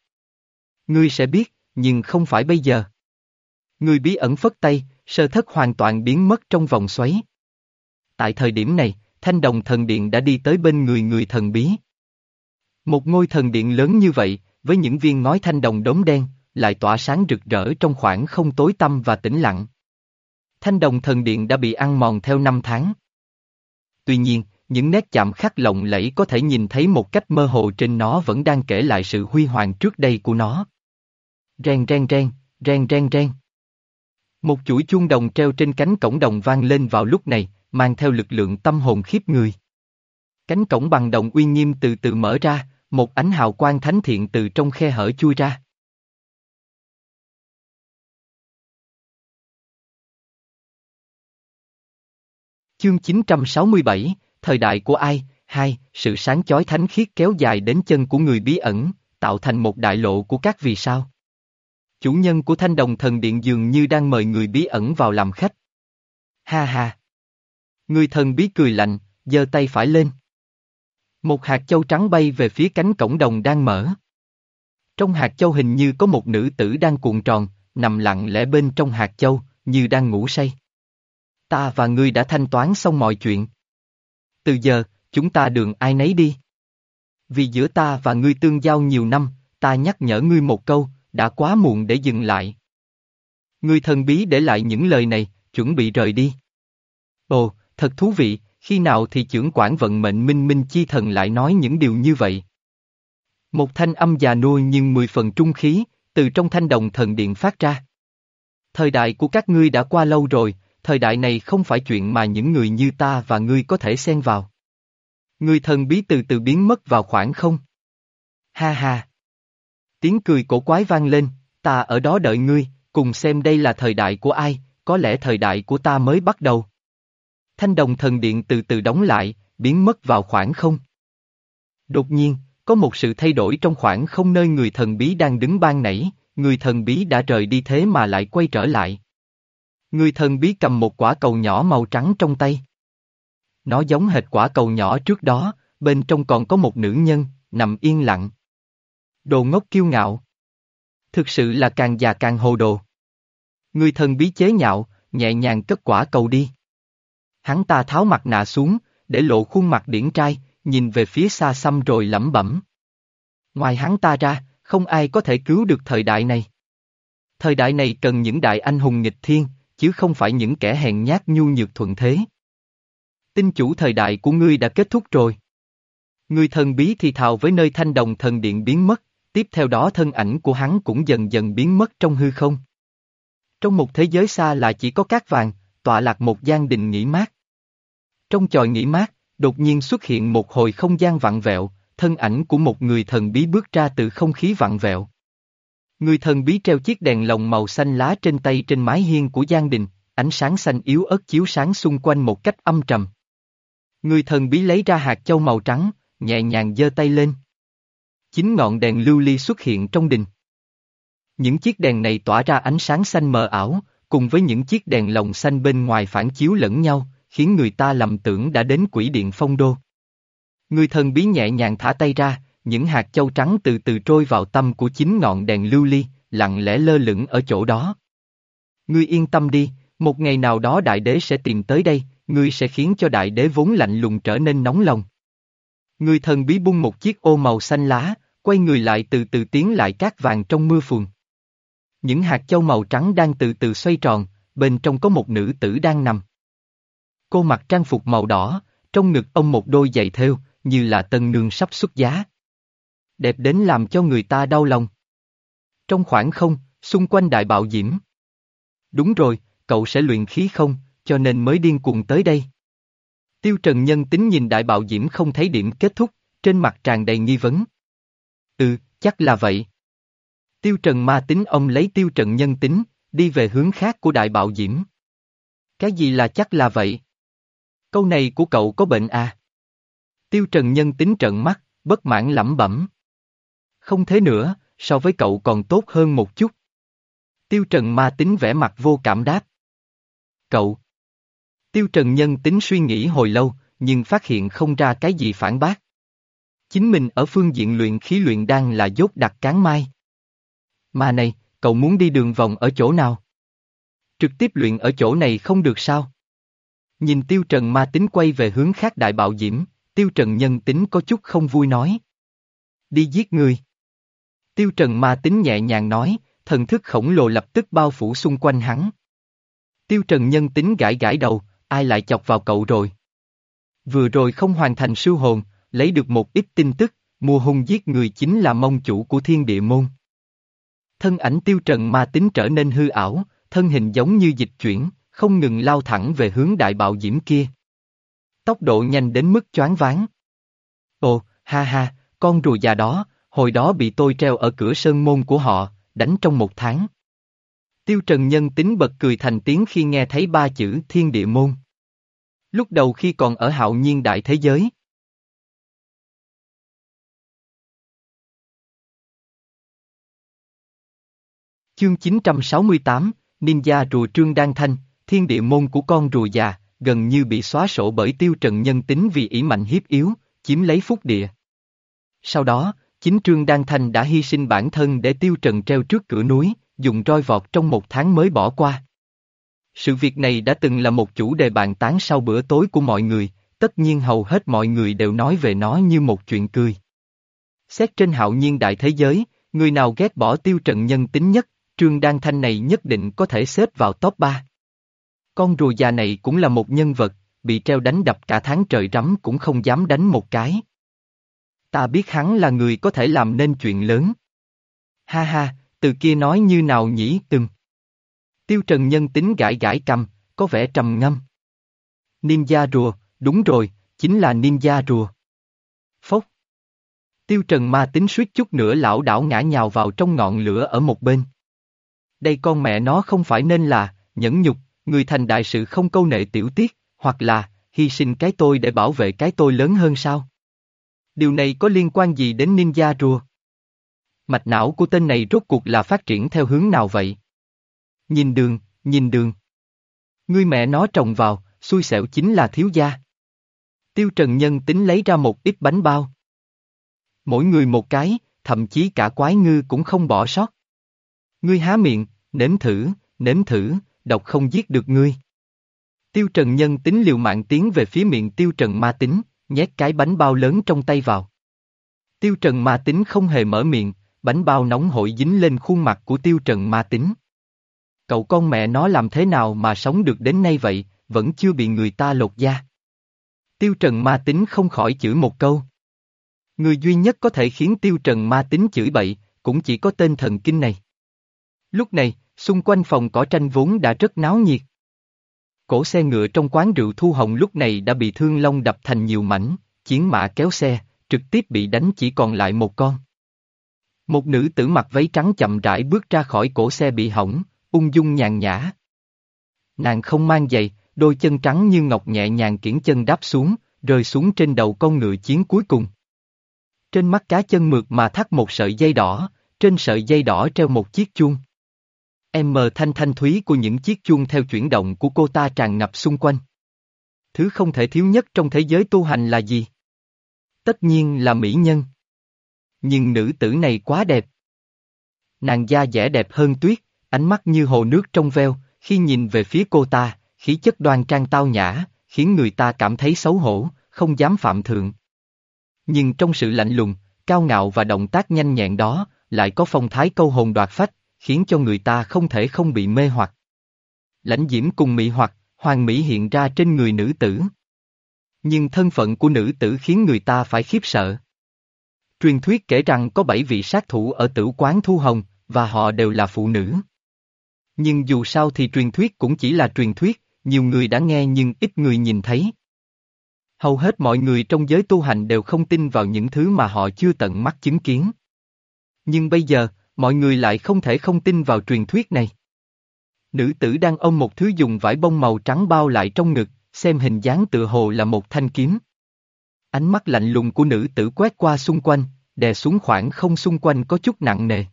Ngươi sẽ biết, nhưng không phải bây giờ. Ngươi bí ẩn phất tay, sơ thất hoàn toàn biến mất trong vòng xoáy. Tại thời điểm này, thanh đồng thần điện đã đi tới bên người người thần bí. Một ngôi thần điện lớn như vậy, với những viên ngói thanh đồng đốm đen, lại tỏa sáng rực rỡ trong khoảng không tối tăm và tĩnh lặng. Thanh đồng thần điện đã bị ăn mòn theo năm tháng. Tuy nhiên, những nét chạm khắc lộng lẫy có thể nhìn thấy một cách mơ hồ trên nó vẫn đang kể lại sự huy hoàng trước đây của nó. Ren ren ren, ren ren ren. Một chuỗi chuông đồng treo trên cánh cổng đồng vang lên vào lúc này, mang theo lực lượng tâm hồn khiếp người. Cánh cổng bằng đồng uy nghiêm từ từ mở ra, một ánh hào quang thánh thiện từ trong khe hở chui ra. Chương 967, Thời đại của ai? Hai, sự sáng chói thánh khiết kéo dài đến chân của người bí ẩn, tạo thành một đại lộ của các vì sao. Chủ nhân của thanh đồng thần điện dường như đang mời người bí ẩn vào làm khách. Ha ha! Người thần bí cười lạnh, giơ tay phải lên. Một hạt châu trắng bay về phía cánh cổng đồng đang mở. Trong hạt châu hình như có một nữ tử đang cuộn tròn, nằm lặng lẽ bên trong hạt châu, như đang ngủ say. Ta và ngươi đã thanh toán xong mọi chuyện. Từ giờ, chúng ta đường ai nấy đi. Vì giữa ta và ngươi tương giao nhiều năm, ta nhắc nhở ngươi một câu, đã quá muộn để dừng lại. Ngươi thần bí để lại những lời này, chuẩn bị rời đi. Ồ, thật thú vị, khi nào thì trưởng quản vận mệnh minh minh chi thần lại nói những điều như vậy. Một thanh âm già nuôi nhưng mười phần trung khí, từ trong thanh đồng thần điện phát ra. Thời đại của các ngươi đã qua lâu rồi, thời đại này không phải chuyện mà những người như ta và ngươi có thể xen vào. Người thần bí từ từ biến mất vào khoảng không. Ha ha. Tiếng cười cổ quái vang lên, ta ở đó đợi ngươi, cùng xem đây là thời đại của ai, có lẽ thời đại của ta mới bắt đầu. Thanh đồng thần điện từ từ đóng lại, biến mất vào khoảng không. Đột nhiên, có một sự thay đổi trong khoảng không nơi người thần bí đang đứng ban nãy, người thần bí đã rời đi thế mà lại quay trở lại. Người thần bí cầm một quả cầu nhỏ màu trắng trong tay. Nó giống hệt quả cầu nhỏ trước đó, bên trong còn có một nữ nhân, nằm yên lặng. Đồ ngốc kiêu ngạo. Thực sự là càng già càng hồ đồ. Người thần bí chế nhạo, nhẹ nhàng cất quả cầu đi. Hắn ta tháo mặt nạ xuống, để lộ khuôn mặt điển trai, nhìn về phía xa xăm rồi lẩm bẩm. Ngoài hắn ta ra, không ai có thể cứu được thời đại này. Thời đại này cần những đại anh hùng nghịch thiên, chứ không phải những kẻ hèn nhát nhu nhược thuận thế. Tinh chủ thời đại của ngươi đã kết thúc rồi. Người thần bí thì thào với nơi thanh đồng thần điện biến mất, tiếp theo đó thân ảnh của hắn cũng dần dần biến mất trong hư không. Trong một thế giới xa là chỉ có cát vàng, tọa lạc một gian đình nghỉ mát. Trong chòi nghỉ mát, đột nhiên xuất hiện một hồi không gian vặn vẹo, thân ảnh của một người thần bí bước ra từ không khí vặn vẹo. Người thần bí treo chiếc đèn lồng màu xanh lá trên tay trên mái hiên của gian Đình, ánh sáng xanh yếu ớt chiếu sáng xung quanh một cách âm trầm. Người thần bí lấy ra hạt châu màu trắng, nhẹ nhàng giơ tay lên. chính ngọn đèn lưu ly xuất hiện trong đình. Những chiếc đèn này tỏa ra ánh sáng xanh mờ ảo, cùng với những chiếc đèn lồng xanh bên ngoài phản chiếu lẫn nhau, khiến người ta lầm tưởng đã đến quỷ điện phong đô. Người thần bí nhẹ nhàng thả tay ra, những hạt châu trắng từ từ trôi vào tâm của chính ngọn đèn lưu ly, lặng lẽ lơ lửng ở chỗ đó. Ngươi yên tâm đi, một ngày nào đó đại đế sẽ tìm tới đây, ngươi sẽ khiến cho đại đế vốn lạnh lùng trở nên nóng lòng. Người thần bí bung một chiếc ô màu xanh lá, quay người lại từ từ tiến lại cát vàng trong mưa phùn. Những hạt châu màu trắng đang từ từ xoay tròn, bên trong có một nữ tử đang nằm. Cô mặc trang phục màu đỏ, trong ngực ông một đôi giày thêu, như là tân nương sắp xuất giá. Đẹp đến làm cho người ta đau lòng. Trong khoảng không, xung quanh đại bạo diễm. Đúng rồi, cậu sẽ luyện khí không, cho nên mới điên cuồng tới đây. Tiêu Trần Nhân tính nhìn đại bạo diễm không thấy điểm kết thúc, trên mặt tràn đầy nghi vấn. Ừ, chắc là vậy. Tiêu Trần ma tính ông lấy Tiêu Trần Nhân tính, đi về hướng khác của đại bạo diễm. Cái gì là chắc là vậy? Câu này của cậu có bệnh à? Tiêu Trần Nhân tính trận mắt, bất mãn lẩm bẩm. Không thế nữa, so với cậu còn tốt hơn một chút. Tiêu Trần ma tính vẻ mặt vô cảm đáp. Cậu. Tiêu Trần Nhân tính suy nghĩ hồi lâu, nhưng phát hiện không ra cái gì phản bác. Chính mình ở phương diện luyện khí luyện đang là dốt đặt cán mai. Mà này, cậu muốn đi đường vòng ở chỗ nào? Trực tiếp luyện ở chỗ này không được sao? Nhìn Tiêu Trần ma tính quay về hướng khác đại bạo diễm, Tiêu Trần nhân tính có chút không vui nói. Đi giết người. Tiêu Trần ma tính nhẹ nhàng nói, thần thức khổng lồ lập tức bao phủ xung quanh hắn. Tiêu Trần nhân tính gãi gãi đầu, ai lại chọc vào cậu rồi? Vừa rồi không hoàn thành sư hồn, lấy được một ít tin tức, mua hung giết người chính là mông chủ của thiên địa môn. Thân ảnh tiêu trần ma tính trở nên hư ảo, thân hình giống như dịch chuyển, không ngừng lao thẳng về hướng đại bạo diễm kia. Tốc độ nhanh đến mức choáng váng. Ồ, ha ha, con rùa già đó, hồi đó bị tôi treo ở cửa sơn môn của họ, đánh trong một tháng. Tiêu Trần Nhân tính bật cười thành tiếng khi nghe thấy ba chữ thiên địa môn. Lúc đầu khi còn ở hạo nhiên đại thế giới. Chương 968, Ninja rùa trương đan thanh, thiên địa môn của con rùa già, gần như bị xóa sổ bởi tiêu trần nhân tính vì ỷ mạnh hiếp yếu, chiếm lấy phúc địa. Sau đó, chính trương đan thanh đã hy sinh bản thân để tiêu trần treo trước cửa núi, dùng roi vọt trong một tháng mới bỏ qua. Sự việc này đã từng là một chủ đề bàn tán sau bữa tối của mọi người, tất nhiên hầu hết mọi người đều nói về nó như một chuyện cười. Xét trên hạo nhiên đại thế giới, người nào ghét bỏ tiêu trần nhân tính nhất, Trương Đan Thanh này nhất định có thể xếp vào top 3. Con rùa già này cũng là một nhân vật, bị treo đánh đập cả tháng trời rắm cũng không dám đánh một cái. Ta biết hắn là người có thể làm nên chuyện lớn. Ha ha, từ kia nói như nào nhỉ từng. Tiêu Trần nhân tính gãi gãi cầm, có vẻ trầm ngâm. Ninja rùa, đúng rồi, chính là ninja rùa. Phốc. Tiêu Trần ma tính suýt chút nữa lão đảo ngã nhào vào trong ngọn lửa ở một bên. Đây con mẹ nó không phải nên là, nhẫn nhục, người thành đại sự không câu nệ tiểu tiết, hoặc là, hy sinh cái tôi để bảo vệ cái tôi lớn hơn sao? Điều này có liên quan gì đến ninja rùa? Mạch não của tên này rốt cuộc là phát triển theo hướng nào vậy? Nhìn đường, nhìn đường. Ngươi mẹ nó trồng vào, xui xẻo chính là thiếu gia. Tiêu Trần Nhân tính lấy ra một ít bánh bao. Mỗi người một cái, thậm chí cả quái ngư cũng không bỏ sót. Ngươi há miệng, nếm thử, nếm thử, độc không giết được ngươi. Tiêu Trần Nhân tính liều mạng tiến về phía miệng Tiêu Trần Ma Tính, nhét cái bánh bao lớn trong tay vào. Tiêu Trần Ma Tính không hề mở miệng, bánh bao nóng hổi dính lên khuôn mặt của Tiêu Trần Ma Tính. Cậu con mẹ nó làm thế nào mà sống được đến nay vậy, vẫn chưa bị người ta lột da. Tiêu Trần Ma Tính không khỏi chửi một câu. Người duy nhất có thể khiến Tiêu Trần Ma Tính chửi bậy, cũng chỉ có tên thần kinh này. Lúc này, xung quanh phòng cỏ tranh vốn đã rất náo nhiệt. Cổ xe ngựa trong quán rượu Thu Hồng lúc này đã bị thương long đập thành nhiều mảnh, chiến mã kéo xe, trực tiếp bị đánh chỉ còn lại một con. Một nữ tử mặc váy trắng chậm rãi bước ra khỏi cổ xe bị hỏng, ung dung nhàn nhã. Nàng không mang giày, đôi chân trắng như ngọc nhẹ nhàng kiển chân đáp xuống, rơi xuống trên đầu con ngựa chiến cuối cùng. Trên mắt cá chân mượt mà thắt một sợi dây đỏ, trên sợi dây đỏ treo một chiếc chuông. Em mờ thanh thanh thúy của những chiếc chuông theo chuyển động của cô ta tràn ngập xung quanh. Thứ không thể thiếu nhất trong thế giới tu hành là gì? Tất nhiên là mỹ nhân. Nhưng nữ tử này quá đẹp. Nàng da dẻ đẹp hơn tuyết, ánh mắt như hồ nước trong veo, khi nhìn về phía cô ta, khí chất đoan trang tao nhã, khiến người ta cảm thấy xấu hổ, không dám phạm thượng. Nhưng trong sự lạnh lùng, cao ngạo và động tác nhanh nhẹn đó, lại có phong thái câu hồn đoạt phách, khiến cho người ta không thể không bị mê hoặc. Lãnh diễm cùng mỹ hoặc, hoàng mỹ hiện ra trên người nữ tử. Nhưng thân phận của nữ tử khiến người ta phải khiếp sợ. Truyền thuyết kể rằng có bảy vị sát thủ ở tử quán Thu Hồng, và họ đều là phụ nữ. Nhưng dù sao thì truyền thuyết cũng chỉ là truyền thuyết, nhiều người đã nghe nhưng ít người nhìn thấy. Hầu hết mọi người trong giới tu hành đều không tin vào những thứ mà họ chưa tận mắt chứng kiến. Nhưng bây giờ, mọi người lại không thể không tin vào truyền thuyết này. Nữ tử đang ôm một thứ dùng vải bông màu trắng bao lại trong ngực, xem hình dáng tựa hồ là một thanh kiếm. Ánh mắt lạnh lùng của nữ tử quét qua xung quanh, đè xuống khoảng không xung quanh có chút nặng nề.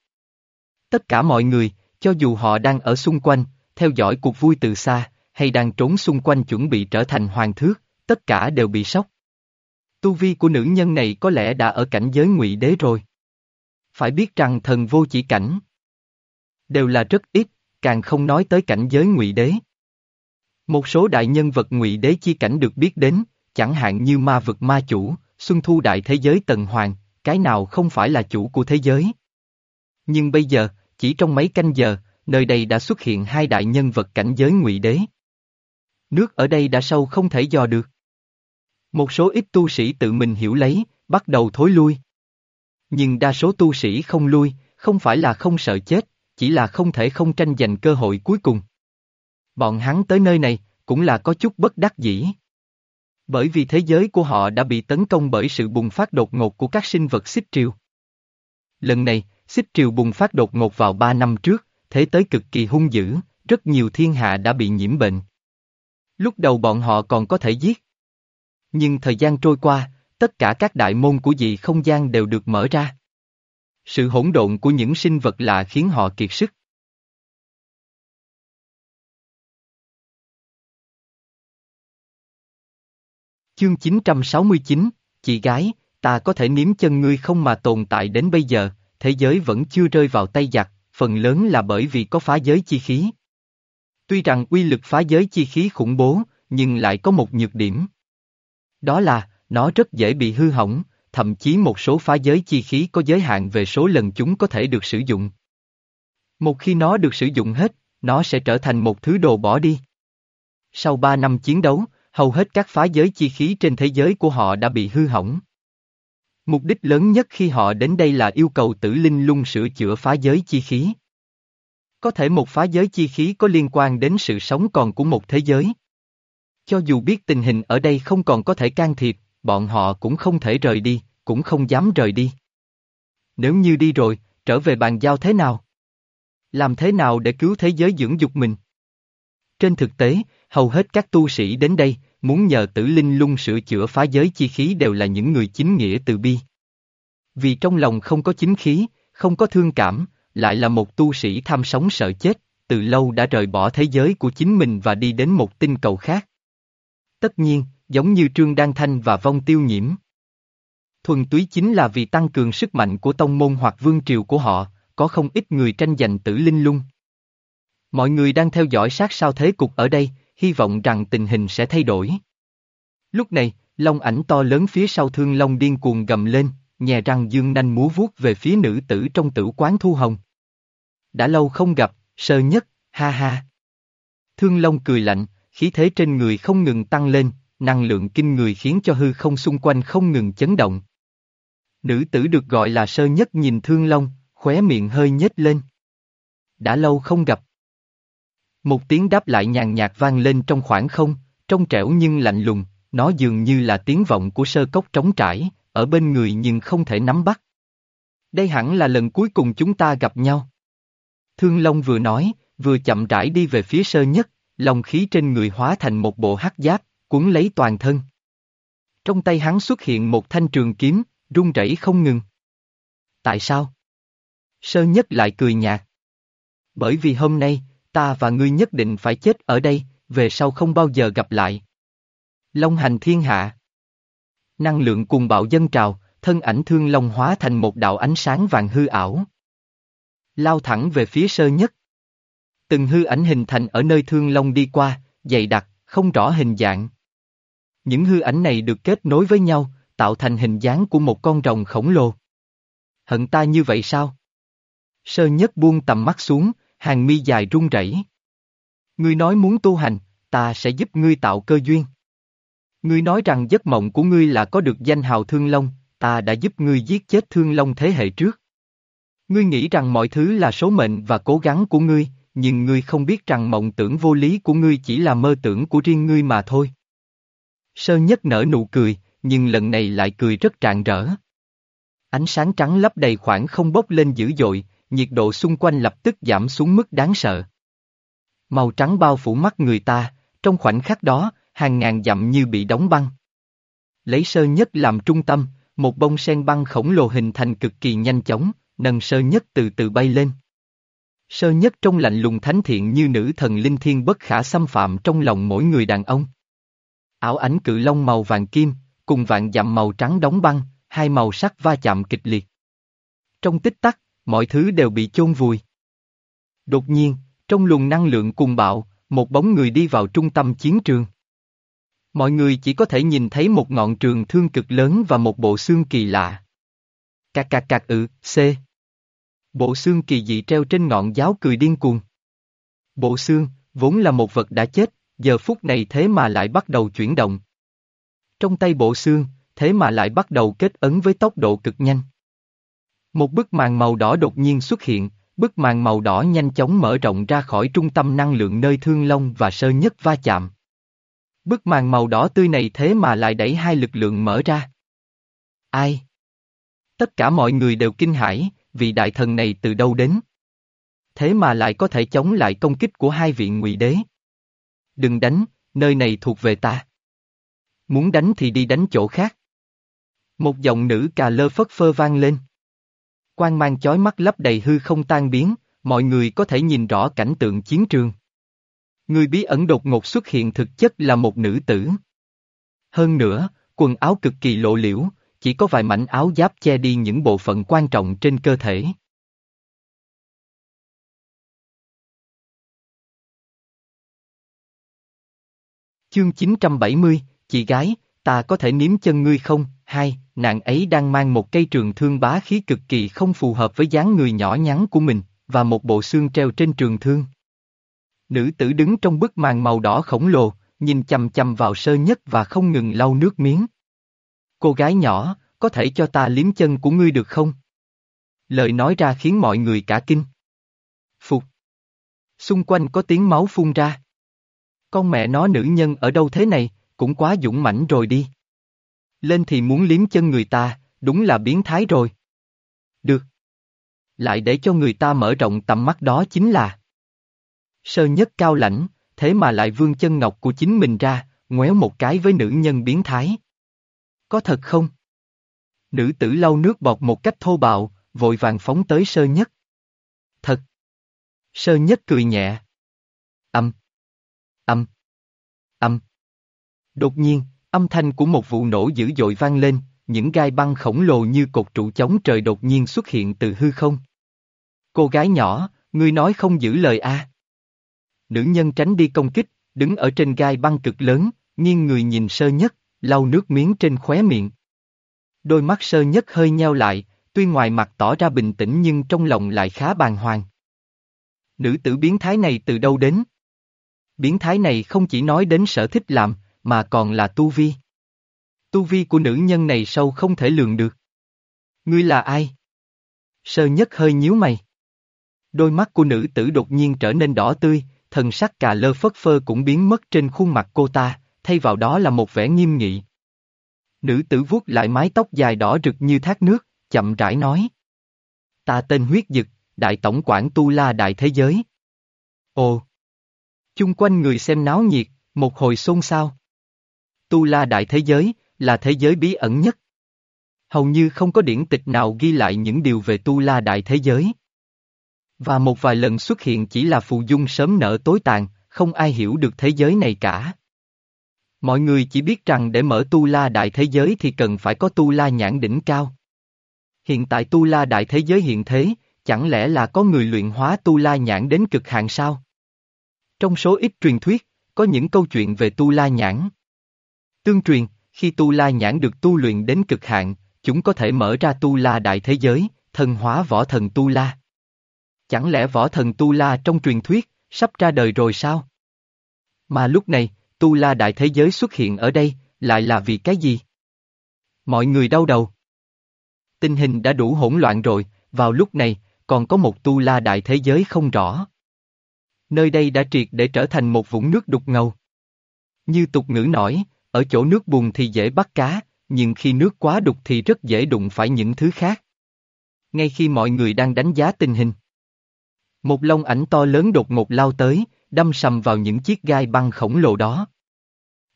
Tất cả mọi người, cho dù họ đang ở xung quanh, theo dõi cuộc vui từ xa, hay đang trốn xung quanh chuẩn bị trở thành hoàng thước, tất cả đều bị sốc. Tu vi của nữ nhân này có lẽ đã ở cảnh giới ngụy đế rồi. Phải biết rằng thần vô chỉ cảnh đều là rất ít, càng không nói tới cảnh giới ngụy đế. Một số đại nhân vật ngụy đế chi cảnh được biết đến, chẳng hạn như ma vực ma chủ, xuân thu đại thế giới tần hoàng, cái nào không phải là chủ của thế giới. Nhưng bây giờ, chỉ trong mấy canh giờ, nơi đây đã xuất hiện hai đại nhân vật cảnh giới ngụy đế. Nước ở đây đã sâu không thể dò được. Một số ít tu sĩ tự mình hiểu lấy, bắt đầu thối lui. Nhưng đa số tu sĩ không lui, không phải là không sợ chết, chỉ là không thể không tranh giành cơ hội cuối cùng. Bọn hắn tới nơi này, cũng là có chút bất đắc dĩ. Bởi vì thế giới của họ đã bị tấn công bởi sự bùng phát đột ngột của các sinh vật xích triều. Lần này, xích triều bùng phát đột ngột vào ba năm trước, thế tới cực kỳ hung dữ, rất nhiều thiên hạ đã bị nhiễm bệnh. Lúc đầu bọn họ còn có thể giết. Nhưng thời gian trôi qua, tất cả các đại môn của dị không gian đều được mở ra. Sự hỗn độn của những sinh vật lạ khiến họ kiệt sức. Chương 969, chị gái, ta có thể nếm chân ngươi không mà tồn tại đến bây giờ, thế giới vẫn chưa rơi vào tay giặc, phần lớn là bởi vì có phá giới chi khí. Tuy rằng uy lực phá giới chi khí khủng bố, nhưng lại có một nhược điểm. Đó là, nó rất dễ bị hư hỏng, thậm chí một số phá giới chi khí có giới hạn về số lần chúng có thể được sử dụng. Một khi nó được sử dụng hết, nó sẽ trở thành một thứ đồ bỏ đi. Sau ba năm chiến đấu, hầu hết các phá giới chi khí trên thế giới của họ đã bị hư hỏng. Mục đích lớn nhất khi họ đến đây là yêu cầu tử linh lung sửa chữa phá giới chi khí. Có thể một phá giới chi khí có liên quan đến sự sống còn của một thế giới. Cho dù biết tình hình ở đây không còn có thể can thiệp, bọn họ cũng không thể rời đi, cũng không dám rời đi. Nếu như đi rồi, trở về bàn giao thế nào? Làm thế nào để cứu thế giới dưỡng dục mình? Trên thực tế, hầu hết các tu sĩ đến đây, muốn nhờ tử linh lung sửa chữa phá giới chi khí đều là những người chính nghĩa từ bi. Vì trong lòng không có chính khí, không có thương cảm, lại là một tu sĩ tham sống sợ chết, từ lâu đã rời bỏ thế giới của chính mình và đi đến một tinh cầu khác. Tất nhiên, giống như Trương Đan Thanh và Vong Tiêu Nhiễm. Thuần túy chính là vì tăng cường sức mạnh của tông môn hoặc vương triều của họ, có không ít người tranh giành tử linh lung. Mọi người đang theo dõi sát sao thế cục ở đây, hy vọng rằng tình hình sẽ thay đổi. Lúc này, long ảnh to lớn phía sau thương long điên cuồng gầm lên, nhè răng dương nanh múa vuốt về phía nữ tử trong tử quán thu hồng. Đã lâu không gặp, sơ nhất, ha ha. Thương long cười lạnh, khí thế trên người không ngừng tăng lên, năng lượng kinh người khiến cho hư không xung quanh không ngừng chấn động. Nữ tử được gọi là sơ nhất nhìn thương long, khóe miệng hơi nhếch lên. Đã lâu không gặp. Một tiếng đáp lại nhàn nhạt vang lên trong khoảng không, trong trẻo nhưng lạnh lùng, nó dường như là tiếng vọng của sơ cốc trống trải, ở bên người nhưng không thể nắm bắt. Đây hẳn là lần cuối cùng chúng ta gặp nhau. Thương Long vừa nói, vừa chậm rãi đi về phía sơ nhất, lòng khí trên người hóa thành một bộ hắc giáp, cuốn lấy toàn thân. Trong tay hắn xuất hiện một thanh trường kiếm, rung rẩy không ngừng. Tại sao? Sơ nhất lại cười nhạt. Bởi vì hôm nay, ta và ngươi nhất định phải chết ở đây, về sau không bao giờ gặp lại. Long hành thiên hạ. Năng lượng cùng bạo dân trào, thân ảnh thương long hóa thành một đạo ánh sáng vàng hư ảo. Lao thẳng về phía sơ nhất. Từng hư ảnh hình thành ở nơi thương long đi qua, dày đặc, không rõ hình dạng. Những hư ảnh này được kết nối với nhau, tạo thành hình dáng của một con rồng khổng lồ. Hận ta như vậy sao? Sơ nhất buông tầm mắt xuống, hàng mi dài run rẩy. Ngươi nói muốn tu hành, ta sẽ giúp ngươi tạo cơ duyên. Ngươi nói rằng giấc mộng của ngươi là có được danh hào Thương Long, ta đã giúp ngươi giết chết Thương Long thế hệ trước. Ngươi nghĩ rằng mọi thứ là số mệnh và cố gắng của ngươi, nhưng ngươi không biết rằng mộng tưởng vô lý của ngươi chỉ là mơ tưởng của riêng ngươi mà thôi. Sơ nhất nở nụ cười, nhưng lần này lại cười rất rạng rỡ. Ánh sáng trắng lấp đầy khoảng không bốc lên dữ dội, nhiệt độ xung quanh lập tức giảm xuống mức đáng sợ. Màu trắng bao phủ mắt người ta, trong khoảnh khắc đó, hàng ngàn dặm như bị đóng băng. Lấy sơ nhất làm trung tâm, một bông sen băng khổng lồ hình thành cực kỳ nhanh chóng, nâng sơ nhất từ từ bay lên. Sơ nhất trong lạnh lùng thánh thiện như nữ thần linh thiên bất khả xâm phạm trong lòng mỗi người đàn ông. Ảo ảnh cự long màu vàng kim, cùng vạn dặm màu trắng đóng băng, hai màu sắc va chạm kịch liệt. Trong tích tắc, mọi thứ đều bị chôn vùi. Đột nhiên, trong luồng năng lượng cùng bạo, một bóng người đi vào trung tâm chiến trường. Mọi người chỉ có thể nhìn thấy một ngọn trường thương cực lớn và một bộ xương kỳ lạ. Cạc cạc cạc ự, C. Bộ xương kỳ dị treo trên ngọn giáo cười điên cuồng. Bộ xương, vốn là một vật đã chết, giờ phút này thế mà lại bắt đầu chuyển động. Trong tay bộ xương, thế mà lại bắt đầu kết ấn với tốc độ cực nhanh. Một bức màn màu đỏ đột nhiên xuất hiện, bức màn màu đỏ nhanh chóng mở rộng ra khỏi trung tâm năng lượng nơi thương long và sơ nhất va chạm. Bức màn màu đỏ tươi này thế mà lại đẩy hai lực lượng mở ra. Ai? Tất cả mọi người đều kinh hãi, vị đại thần này từ đâu đến? Thế mà lại có thể chống lại công kích của hai vị ngụy đế. Đừng đánh, nơi này thuộc về ta. Muốn đánh thì đi đánh chỗ khác. Một giọng nữ cà lơ phất phơ vang lên. Quang mang chói mắt lấp đầy hư không tan biến, mọi người có thể nhìn rõ cảnh tượng chiến trường. Người bí ẩn đột ngột xuất hiện thực chất là một nữ tử. Hơn nữa, quần áo cực kỳ lộ liễu, chỉ có vài mảnh áo giáp che đi những bộ phận quan trọng trên cơ thể. Chương 970, chị gái, ta có thể nếm chân ngươi không? Hai, nàng ấy đang mang một cây trường thương bá khí cực kỳ không phù hợp với dáng người nhỏ nhắn của mình, và một bộ xương treo trên trường thương. Nữ tử đứng trong bức màn màu đỏ khổng lồ, nhìn chầm chầm vào sơ nhất và không ngừng lau nước miếng. Cô gái nhỏ, có thể cho ta liếm chân của ngươi được không? Lời nói ra khiến mọi người cả kinh. Phục. Xung quanh có tiếng máu phun ra. Con mẹ nó nữ nhân ở đâu thế này, cũng quá dũng mãnh rồi đi. Lên thì muốn liếm chân người ta, đúng là biến thái rồi. Được. Lại để cho người ta mở rộng tầm mắt đó chính là Sơ nhất cao lãnh, thế mà lại vương chân ngọc của chính mình ra, ngoéo một cái với nữ nhân biến thái. Có thật không? Nữ tử lau nước bọt một cách thô bạo, vội vàng phóng tới sơ nhất. Thật. Sơ nhất cười nhẹ. Âm. Âm. Âm. Đột nhiên, âm thanh của một vụ nổ dữ dội vang lên, những gai băng khổng lồ như cột trụ chống trời đột nhiên xuất hiện từ hư không. Cô gái nhỏ, ngươi nói không giữ lời a? Nữ nhân tránh đi công kích, đứng ở trên gai băng cực lớn, nghiêng người nhìn sơ nhất, lau nước miếng trên khóe miệng. Đôi mắt sơ nhất hơi nheo lại, tuy ngoài mặt tỏ ra bình tĩnh nhưng trong lòng lại khá bàng hoàng. Nữ tử biến thái này từ đâu đến? Biến thái này không chỉ nói đến sở thích làm, mà còn là tu vi. Tu vi của nữ nhân này sâu không thể lường được. Ngươi là ai? Sơ nhất hơi nhíu mày. Đôi mắt của nữ tử đột nhiên trở nên đỏ tươi, thần sắc cà lơ phất phơ cũng biến mất trên khuôn mặt cô ta, thay vào đó là một vẻ nghiêm nghị. Nữ tử vuốt lại mái tóc dài đỏ rực như thác nước, chậm rãi nói. Ta tên huyết dực, đại tổng quản Tu La Đại Thế Giới. Ồ! Chung quanh người xem náo nhiệt, một hồi xôn xao. Tu La Đại Thế Giới, là thế giới bí ẩn nhất. Hầu như không có điển tịch nào ghi lại những điều về Tu La Đại Thế Giới. Và một vài lần xuất hiện chỉ là phù dung sớm nở tối tàn, không ai hiểu được thế giới này cả. Mọi người chỉ biết rằng để mở tu la đại thế giới thì cần phải có tu la nhãn đỉnh cao. Hiện tại tu la đại thế giới hiện thế, chẳng lẽ là có người luyện hóa tu la nhãn đến cực hạn sao? Trong số ít truyền thuyết, có những câu chuyện về tu la nhãn. Tương truyền, Khi Tu La nhãn được tu luyện đến cực hạn, chúng có thể mở ra Tu La đại thế giới, thần hóa võ thần Tu La. Chẳng lẽ võ thần Tu La trong truyền thuyết, sắp ra đời rồi sao? Mà lúc này, Tu La đại thế giới xuất hiện ở đây, lại là vì cái gì? Mọi người đau đầu. Tình hình đã đủ hỗn loạn rồi, vào lúc này, còn có một Tu La đại thế giới không rõ. Nơi đây đã triệt để trở thành một vũng nước đục ngầu. Như tục ngữ nói, ở chỗ nước bùn thì dễ bắt cá, nhưng khi nước quá đục thì rất dễ đụng phải những thứ khác. Ngay khi mọi người đang đánh giá tình hình, một lông ảnh to lớn đột ngột lao tới, đâm sầm vào những chiếc gai băng khổng lồ đó.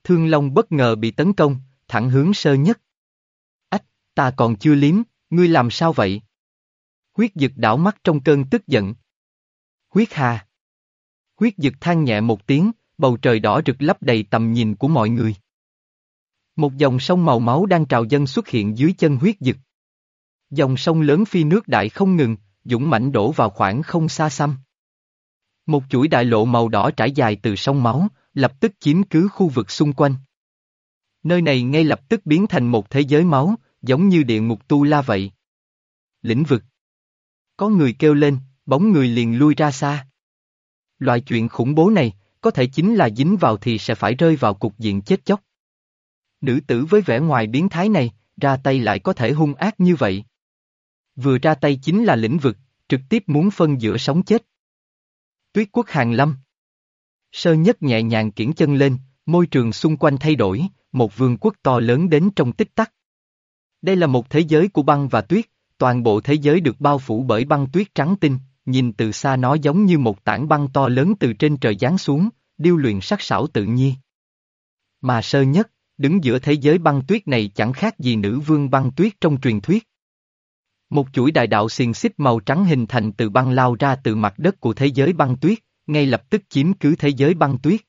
Thương Long bất ngờ bị tấn công, thẳng hướng sơ nhất. Ách, ta còn chưa liếm, ngươi làm sao vậy? Huyết dực đảo mắt trong cơn tức giận. Huyết hà. Huyết dực than nhẹ một tiếng, bầu trời đỏ rực lấp đầy tầm nhìn của mọi người. Một dòng sông màu máu đang trào dâng xuất hiện dưới chân huyết dực. Dòng sông lớn phi nước đại không ngừng, dũng mãnh đổ vào khoảng không xa xăm. Một chuỗi đại lộ màu đỏ trải dài từ sông máu, lập tức chiếm cứ khu vực xung quanh. Nơi này ngay lập tức biến thành một thế giới máu, giống như địa ngục tu la vậy. Lĩnh vực. Có người kêu lên, bóng người liền lui ra xa. Loại chuyện khủng bố này, có thể chính là dính vào thì sẽ phải rơi vào cục diện chết chóc. Nữ tử với vẻ ngoài biến thái này, ra tay lại có thể hung ác như vậy. Vừa ra tay chính là lĩnh vực, trực tiếp muốn phân giữa sống chết. Tuyết quốc hàng lâm. Sơ nhất nhẹ nhàng kiển chân lên, môi trường xung quanh thay đổi, một vương quốc to lớn đến trong tích tắc. Đây là một thế giới của băng và tuyết, toàn bộ thế giới được bao phủ bởi băng tuyết trắng tinh, nhìn từ xa nó giống như một tảng băng to lớn từ trên trời giáng xuống, điêu luyện sắc sảo tự nhiên. Mà sơ nhất, đứng giữa thế giới băng tuyết này chẳng khác gì nữ vương băng tuyết trong truyền thuyết. Một chuỗi đại đạo xiềng xích màu trắng hình thành từ băng lao ra từ mặt đất của thế giới băng tuyết, ngay lập tức chiếm cứ thế giới băng tuyết.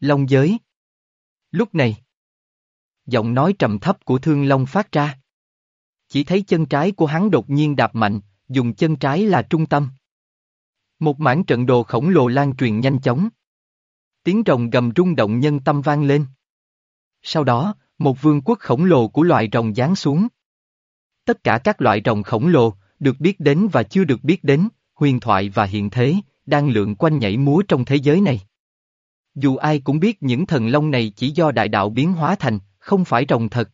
Long giới. Lúc này, giọng nói trầm thấp của Thương Long phát ra. Chỉ thấy chân trái của hắn đột nhiên đạp mạnh, dùng chân trái là trung tâm. Một mảng trận đồ khổng lồ lan truyền nhanh chóng. Tiếng rồng gầm rung động nhân tâm vang lên. Sau đó, một vương quốc khổng lồ của loài rồng giáng xuống. Tất cả các loại rồng khổng lồ, được biết đến và chưa được biết đến, huyền thoại và hiện thế, đang lượn quanh nhảy múa trong thế giới này. Dù ai cũng biết những thần long này chỉ do đại đạo biến hóa thành, không phải rồng thật.